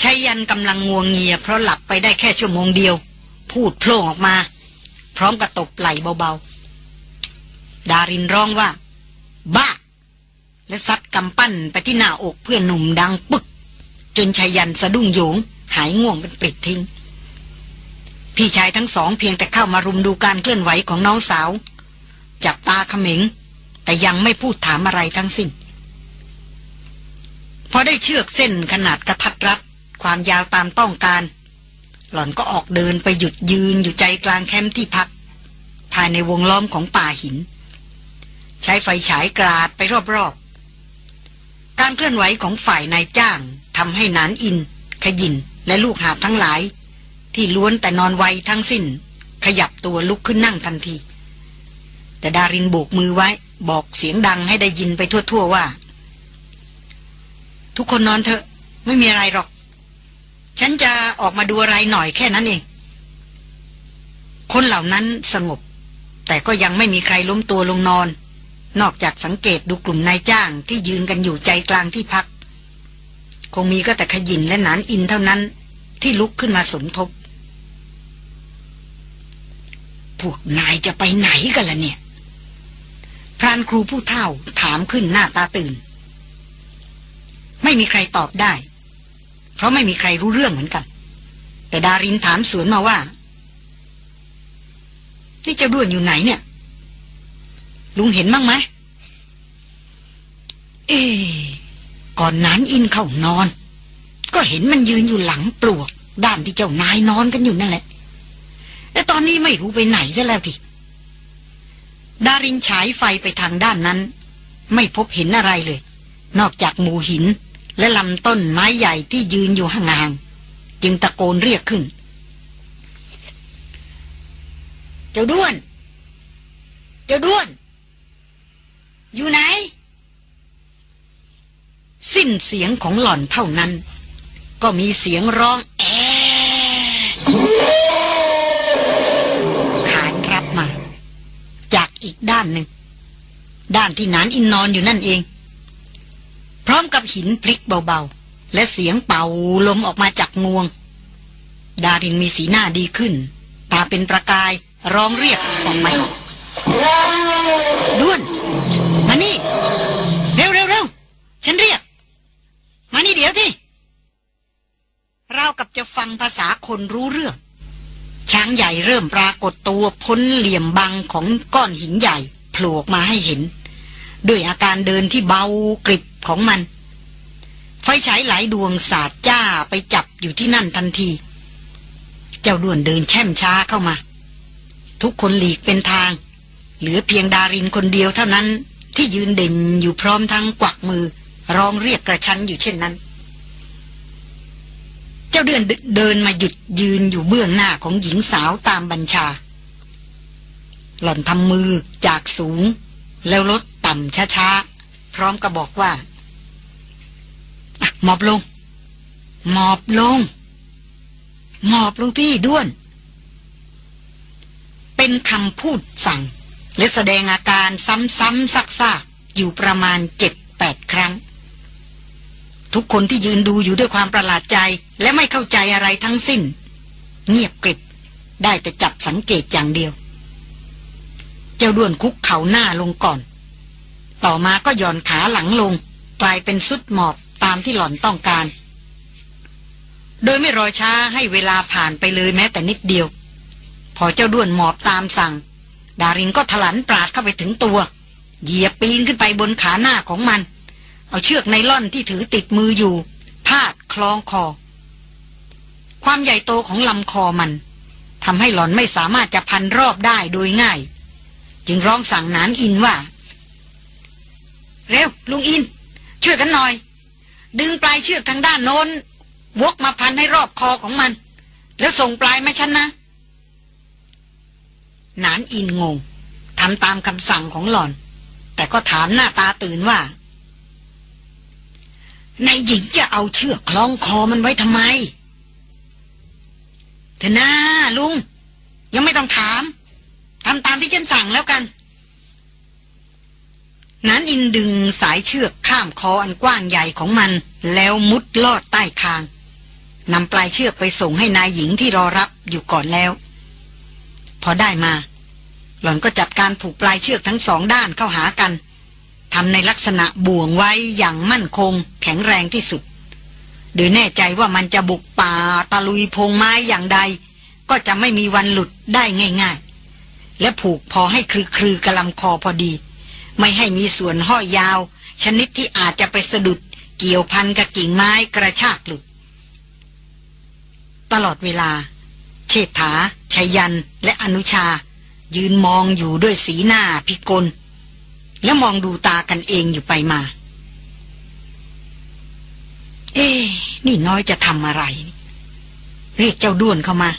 ชัยยันกำลังงวงเงีย เพราะหลับไปได้แค่ชั่วโมงเดียว พูดโผล่ออกมา พร้อมกับตบไหล่เบาๆ ดารินร้องว่า บ้า และซัดกำปั้นไปที่หน้าอกเพื่อนหนุ่มดังปึก จนชายันสะดุ้งโยง หายง่วงเป็นปลิดทิ้ง พี่ชายทั้งสองเพียงแต่เข้ามารุมดูการเคลื่อนไหวของน้องสาว จับตาเขม็ง แต่ยังไม่พูดถามอะไรทั้งสิ้นพอได้เชือกเส้นขนาดกระทัดรัดความยาวตามต้องการ หล่อนก็ออกเดินไปหยุดยืนอยู่ใจกลางแคมป์ที่พัก ภายในวงล้อมของป่าหิน ใช้ไฟฉายกราดไปรอบๆ การเคลื่อนไหวของฝ่ายนายจ้างทำให้นานอิน ขยินและลูกหาบทั้งหลาย ที่ล้วนแต่นอนไวทั้งสิ้น ขยับตัวลุกขึ้นนั่งทันที แต่ดารินโบกมือไว้ บอกเสียงดังให้ได้ยินไปทั่วๆว่า ทุกคนนอนเถอะ ไม่มีอะไรหรอก ฉันจะออกมาดูอะไรหน่อยแค่นั้นเอง คนเหล่านั้นสงบ แต่ก็ยังไม่มีใครล้มตัวลงนอน นอกจากสังเกตดูกลุ่มนายจ้างที่ยืนกันอยู่ใจกลางที่พัก คงมีก็แต่ขยินและหนานอินเท่านั้นที่ลุกขึ้นมาสมทบ พวกนายจะไปไหนกันล่ะเนี่ยพรานครูผู้เฒ่าถามขึ้นหน้าตาตื่น ไม่มีใครตอบได้ เพราะไม่มีใครรู้เรื่องเหมือนกัน แต่ดารินถามสวนมาว่าที่เจ้าด้วนอยู่ไหนเนี่ย ลุงเห็นมั้งไหมเอก่อนนั้นอินเข้านอน ก็เห็นมันยืนอยู่หลังปลวก ด้านที่เจ้านายนอนกันอยู่นั่นแหละ แต่ตอนนี้ไม่รู้ไปไหนซะแล้วทีดารินฉายไฟไปทางด้านนั้น ไม่พบเห็นอะไรเลย นอกจากหมู่หิน และลำต้นไม้ใหญ่ที่ยืนอยู่ห่างๆจึงตะโกนเรียกขึ้น เจ้าด้วน เจ้าด้วน อยู่ไหน สิ้นเสียงของหล่อนเท่านั้น ก็มีเสียงร้อง ด้านหนึ่ง ด้านที่นานอินนอนอยู่นั่นเอง พร้อมกับหินพลิกเบาๆ และเสียงเป่าลมออกมาจากงวง ดารินมีสีหน้าดีขึ้น ตาเป็นประกายร้องเรียกออกมาด้วน มานี่ เร็วเร็วเร็วฉันเรียก มานี่เดี๋ยวที่เรากับจะฟังภาษาคนรู้เรื่อง ช้างใหญ่เริ่มปรากฏตัวพ้นเหลี่ยมบังของก้อนหินใหญ่โผล่ออกมาให้เห็น ด้วยอาการเดินที่เบากริบของมัน ไฟฉายหลายดวงสาดจ้าไปจับอยู่ที่นั่นทันที เจ้าด้วนเดินแช่มช้าเข้ามา ทุกคนหลีกเป็นทาง เหลือเพียงดารินคนเดียวเท่านั้นที่ยืนเด่นอยู่พร้อมทั้งกวักมือ ร้องเรียกกระชั้นอยู่เช่นนั้น จ้าเดือนเดินมาหยุดยืนอยู่เบื้องหน้าของหญิงสาวตามบัญชา หล่อนทำมือจากสูง แล้วลดต่ำช้าๆ พร้อมกับบอกว่าหมอบลง หมอบลง หมอบลงที่ด้วน เป็นคำพูดสั่ง และแสดงอาการซ้ำๆซักๆอยู่ประมาณเจ็ดแปดครั้ง ทุกคนที่ยืนดูอยู่ด้วยความประหลาดใจ และไม่เข้าใจอะไรทั้งสิ้น เงียบกริบ ได้แต่จับสังเกตอย่างเดียว เจ้าด้วนคุกเข่าหน้าลงก่อน ต่อมาก็ย่อนขาหลังลง กลายเป็นสุดหมอบตามที่หล่อนต้องการ โดยไม่รอช้าให้เวลาผ่านไปเลยแม้แต่นิดเดียว พอเจ้าด้วนหมอบตามสั่ง ดารินก็ถลันปราดเข้าไปถึงตัว เหยียบปีนขึ้นไปบนขาหน้าของมัน เอาเชือกไนล่อนที่ถือติดมืออยู่ พาดคล้องคอ ความใหญ่โตของลำคอมันทำให้หล่อนไม่สามารถจะพันรอบได้โดยง่าย จึงร้องสั่งนานอินว่า เร็ว ลุงอิน ช่วยกันหน่อย ดึงปลายเชือกทางด้านโน้น วกมาพันให้รอบคอของมัน แล้วส่งปลายมาฉันนะนานอินงงทำตามคำสั่งของหล่อน แต่ก็ถามหน้าตาตื่นว่า ในหญิงจะเอาเชือกคล้องคอมันไว้ทำไมเถอะนาลุง ยังไม่ต้องถามทำตามที่ฉันสั่งแล้วกัน นั้นอินดึงสายเชือกข้ามคออันกว้างใหญ่ของมัน แล้วมุดลอดใต้คางนำปลายเชือกไปส่งให้นายหญิงที่รอรับอยู่ก่อนแล้ว พอได้มา หล่อนก็จัดการผูกปลายเชือกทั้งสองด้านเข้าหากัน ทำในลักษณะบ่วงไว้อย่างมั่นคงแข็งแรงที่สุด โดยแน่ใจว่ามันจะบุกป่าตะลุยพงไม้อย่างใด ก็จะไม่มีวันหลุดได้ง่าย ๆ และผูกพอให้คลือคลือกระลำคอพอดี ไม่ให้มีส่วนห้อยยาว ชนิดที่อาจจะไปสะดุดเกี่ยวพันกับกิ่งไม้กระชากหลุด ตลอดเวลา เชษฐาชยันและอนุชา ยืนมองอยู่ด้วยสีหน้าพิกล และมองดูตากันเองอยู่ไปมา เอ๊นี่น้อยจะทำอะไร เรียกเจ้าด้วนเข้ามา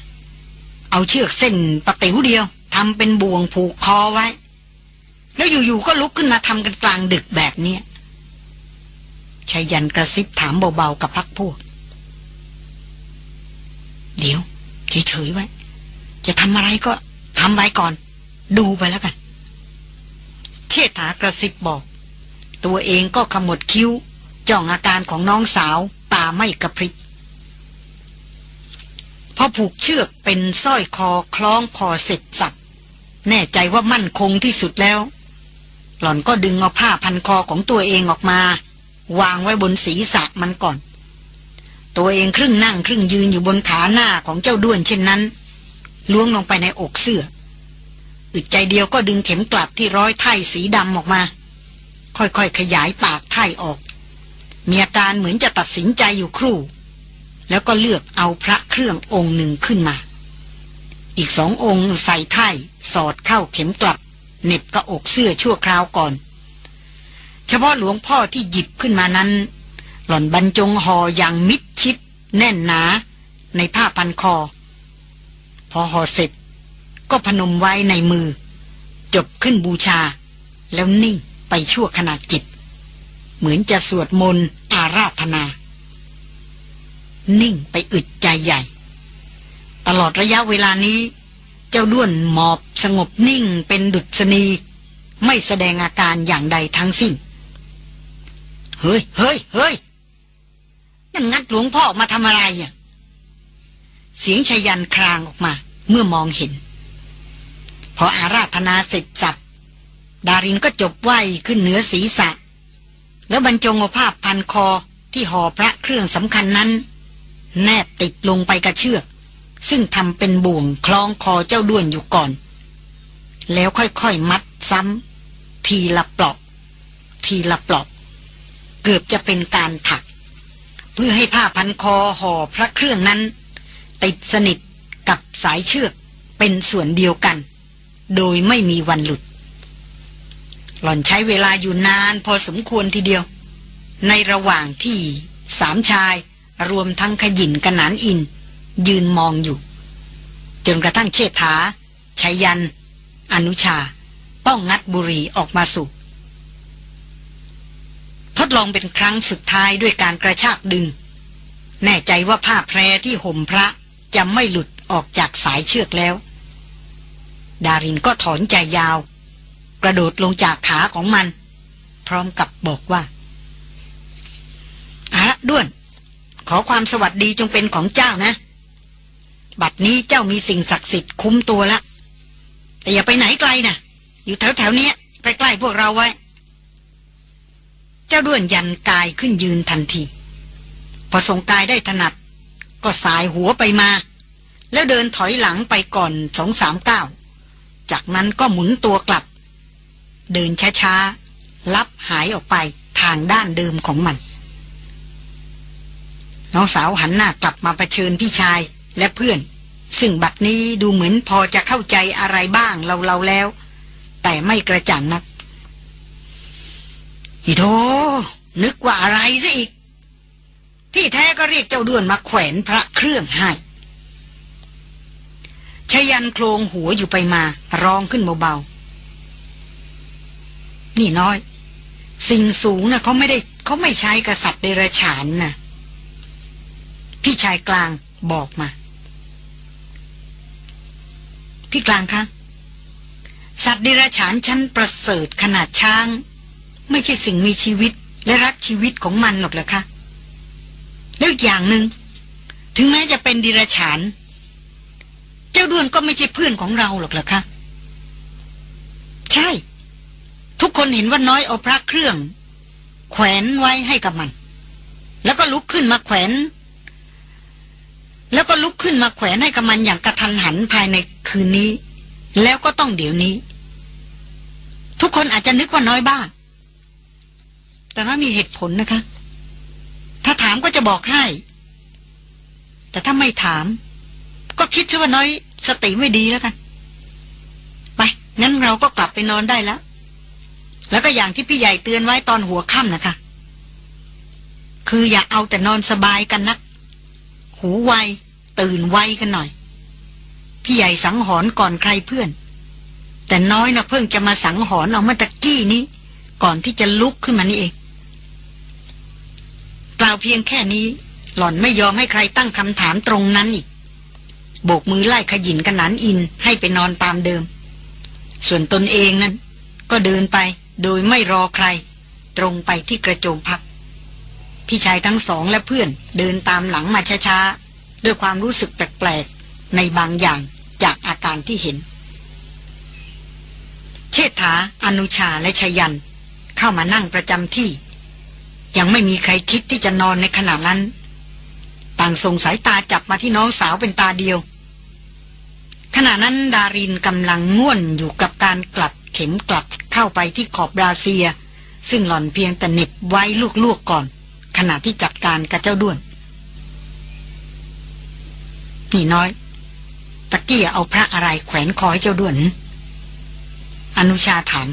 เอาเชือกเส้นปะติ๋วเดียวทำเป็นบ่วงผูกคอไว้ แล้วอยู่ๆก็ลุกขึ้นมาทำกันกลางดึกแบบเนี้ชายันกระซิบถามเบาๆกับพักพวก เดี๋ยวเฉยๆไว้ จะทำอะไรก็ทำไว้ก่อน ดูไปแล้วกัน เชษฐากระซิบบอก ตัวเองก็ขมวดคิ้ว จ้องอาการของน้องสาวตาไม่กระพริบพอผูกเชือกเป็นสร้อยคอคล้องคอเสร็จสับแน่ใจว่ามั่นคงที่สุดแล้ว หล่อนก็ดึงเอาผ้าพันคอของตัวเองออกมา วางไว้บนศีรษะมันก่อน ตัวเองครึ่งนั่งครึ่งยืนอยู่บนขาหน้าของเจ้าด้วนเช่นนั้น ล้วงลงไปในอกเสื้อ อึดใจเดียวก็ดึงเข็มกลัดที่ร้อยไถ่สีดำออกมา ค่อยๆขยายปากไถ่ออก มีอาการเหมือนจะตัดสินใจอยู่ครู่ แล้วก็เลือกเอาพระเครื่ององค์หนึ่งขึ้นมา อีกสององค์ใส่ไถ่สอดเข้าเข็มกลัดเน็บกับอกเสื้อชั่วคราวก่อน เฉพาะหลวงพ่อที่หยิบขึ้นมานั้น หล่อนบรรจงห่ออย่างมิดชิด แน่นหนา ในผ้าพันคอ พอห่อเสร็จ ก็พนมไว้ในมือ จบขึ้นบูชา แล้วนิ่งไปชั่วขณะจิต เหมือนจะสวดมนต์อาราธนา นิ่งไปอึดใจใหญ่ ตลอดระยะเวลานี้ เจ้าด้วนหมอบสงบนิ่งเป็นดุษณี ไม่แสดงอาการอย่างใดทั้งสิ้น เฮ้ยเฮ้ยเฮ้ยนั่นงัดหลวงพ่อมาทำอะไรอะเสียงชยันครางออกมา เมื่อมองเห็น พออาราธนาเสร็จสับดารินก็จบไหวขึ้นเหนือศีรษะ แล้วบรรจงเอาภาพพันคอที่ห่อพระเครื่องสำคัญนั้น แนบติดลงไปกระเชือก ซึ่งทำเป็นบ่วงคล้องคอเจ้าด้วนอยู่ก่อน แล้วค่อยๆมัดซ้ำทีละปลอกทีละปลอกเกือบจะเป็นการถัก เพื่อให้ผ้าพันคอห่อพระเครื่องนั้น ติดสนิทกับสายเชือกเป็นส่วนเดียวกัน โดยไม่มีวันหลุด หล่อนใช้เวลาอยู่นานพอสมควรทีเดียว ในระหว่างที่สามชายรวมทั้งขยินกระนานอิน ยืนมองอยู่ จนกระทั่งเชษฐาชัยยัน อนุชา ต้องงัดบุรีออกมาสูบทดลองเป็นครั้งสุดท้ายด้วยการกระชากดึง แน่ใจว่าผ้าแพรที่ห่มพระจะไม่หลุดออกจากสายเชือกแล้ว ดารินก็ถอนใจยาว กระโดดลงจากขาของมัน พร้อมกับบอกว่าอาละด้วน ขอความสวัสดีจงเป็นของเจ้านะ บัดนี้เจ้ามีสิ่งศักดิ์สิทธิ์คุ้มตัวละ แต่อย่าไปไหนไกลนะอยู่แถวแถวนี้ใกล้ๆพวกเราไว้ เจ้าด้วนยันกายขึ้นยืนทันทีพอทรงกายได้ถนัด ก็สายหัวไปมา แล้วเดินถอยหลังไปก่อนสองสามก้าว จากนั้นก็หมุนตัวกลับ เดินช้าๆ ลับหายออกไปทางด้านเดิมของมัน น้องสาวหันหน้ากลับมาเผชิญพี่ชายและเพื่อน ซึ่งบัดนี้ดูเหมือนพอจะเข้าใจอะไรบ้างเราๆแล้ว แต่ไม่กระจ่างนัก อีโธนึกว่าอะไรซะอีก ที่แท้ก็เรียกเจ้าด้วนมาแขวนพระเครื่องให้ ชยันโครงหัวอยู่ไปมา ร้องขึ้นเบาๆ นี่น้อย สิ่งสูงนะ่ะเขาไม่ได้เขาไม่ใช้กษัตริย์เดรัจฉานนะ่ะพี่ชายกลางบอกมา พี่กลางคะสัตว์เดรัจฉานชั้นประเสริฐขนาดช้าง ไม่ใช่สิ่งมีชีวิตและรักชีวิตของมันหรอกเหรอคะแล้วอย่างหนึง่งถึงแม้จะเป็นเดรัจฉาน จ้าด้วนก็ไม่ใช่เพื่อนของเราหรอกเหรอคะ ใช่ ทุกคนเห็นว่าน้อยเอาพระเครื่อง แขวนไว้ให้กับมัน แล้วก็ลุกขึ้นมาแขวน แล้วก็ลุกขึ้นมาแขวนให้กับมันอย่างกระทันหันภายในคืนนี้ แล้วก็ต้องเดี๋ยวนี้ ทุกคนอาจจะนึกว่าน้อยบ้าแต่ว่ามีเหตุผลนะคะ ถ้าถามก็จะบอกให้ แต่ถ้าไม่ถาม ก็คิดว่าน้อย สติไม่ดีแล้วกัน ไป งั้นเราก็กลับไปนอนได้แล้ว แล้วก็อย่างที่พี่ใหญ่เตือนไว้ตอนหัวค่ำนะคะ คืออย่าเอาแต่นอนสบายกันนัก หูไว ตื่นไวกันหน่อย พี่ใหญ่สังหรณ์ก่อนใครเพื่อน แต่น้อยนะเพิ่งจะมาสังหรณ์เอาเมื่อตะกี้นี้ ก่อนที่จะลุกขึ้นมานี่เองกล่าวเพียงแค่นี้ หล่อนไม่ยอมให้ใครตั้งคำถามตรงนั้นอีก โบกมือไล่ขยินกันหนานอินให้ไปนอนตามเดิม ส่วนตนเองนั้น ก็เดินไปโดยไม่รอใคร ตรงไปที่กระโจมพัก พี่ชายทั้งสองและเพื่อนเดินตามหลังมาช้าๆ ด้วยความรู้สึกแปลกๆ ในบางอย่างจากอาการที่เห็น เชษฐา อนุชาและชยัน เข้ามานั่งประจำที่ ยังไม่มีใครคิดที่จะนอนในขณะนั้น ต่างส่งสายตาจับมาที่น้องสาวเป็นตาเดียว ขณะนั้นดารินกำลังง่วนอยู่กับการกลัดเข็มกลัดเข้าไปที่ขอบบราเซีย ซึ่งหล่อนเพียงแต่เหน็บไว้ลวกๆก่อน ขณะที่จัดการกับเจ้าด้วน นี่น้อย ตะเกียเอาพระอะไรแขวนคอให้เจ้าด้วน อนุชาถาม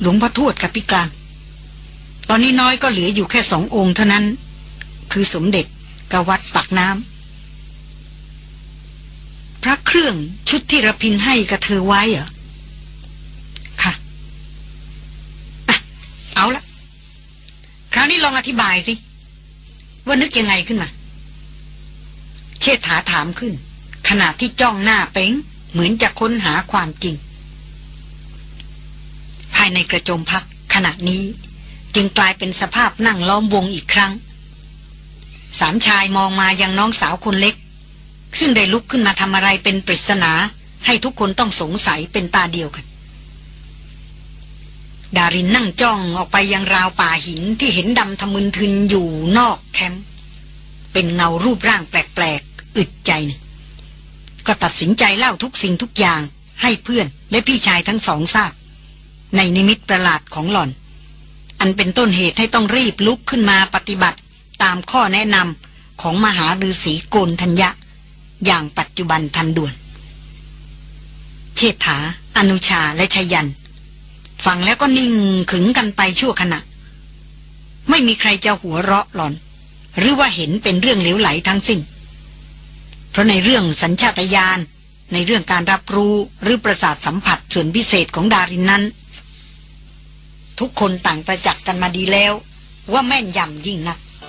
หลวงพ่อทวดกับพี่กลาง ตอนนี้น้อยก็เหลืออยู่แค่สององค์เท่านั้น คือสมเด็จกับวัดปักน้ำ พระเครื่องชุดที่ระพินให้กับเธอไว้เหรอ ค่ะอะเอาละ คราวนี้ลองอธิบายสิ ว่านึกยังไงขึ้นมา เชษฐาถามขึ้น ขณะที่จ้องหน้าเป้งเหมือนจะค้นหาความจริง ภายในกระโจมพักขณะนี้ จึงกลายเป็นสภาพนั่งล้อมวงอีกครั้ง สามชายมองมายังน้องสาวคนเล็ก ซึ่งได้ลุกขึ้นมาทำอะไรเป็นปริศนา ให้ทุกคนต้องสงสัยเป็นตาเดียวกัน ดารินนั่งจ้องออกไปยังราวป่าหินที่เห็นดำทะมึนทึนอยู่นอกแคมป์เป็นเงารูปร่างแปลกๆ อึดใจหนึ่งก็ตัดสินใจเล่าทุกสิ่งทุกอย่างให้เพื่อนและพี่ชายทั้งสองทราบ ในนิมิตประหลาดของหล่อน อันเป็นต้นเหตุให้ต้องรีบลุกขึ้นมาปฏิบัติตามข้อแนะนำของมหาฤาษีโกนทัญญะ อย่างปัจจุบันทันด่วน เชษฐา อนุชาและชยัน ฟังแล้วก็นิ่งขึงกันไปชั่วขณะ ไม่มีใครจะหัวเราะหลอน หรือว่าเห็นเป็นเรื่องเหลวไหลทั้งสิ้น เพราะในเรื่องสัญชาตญาณในเรื่องการรับรู้หรือประสาทสัมผัสส่วนพิเศษของดารินนั้น ทุกคนต่างประจักษ์กันมาดีแล้ว ว่าแม่นยำยิ่งนัก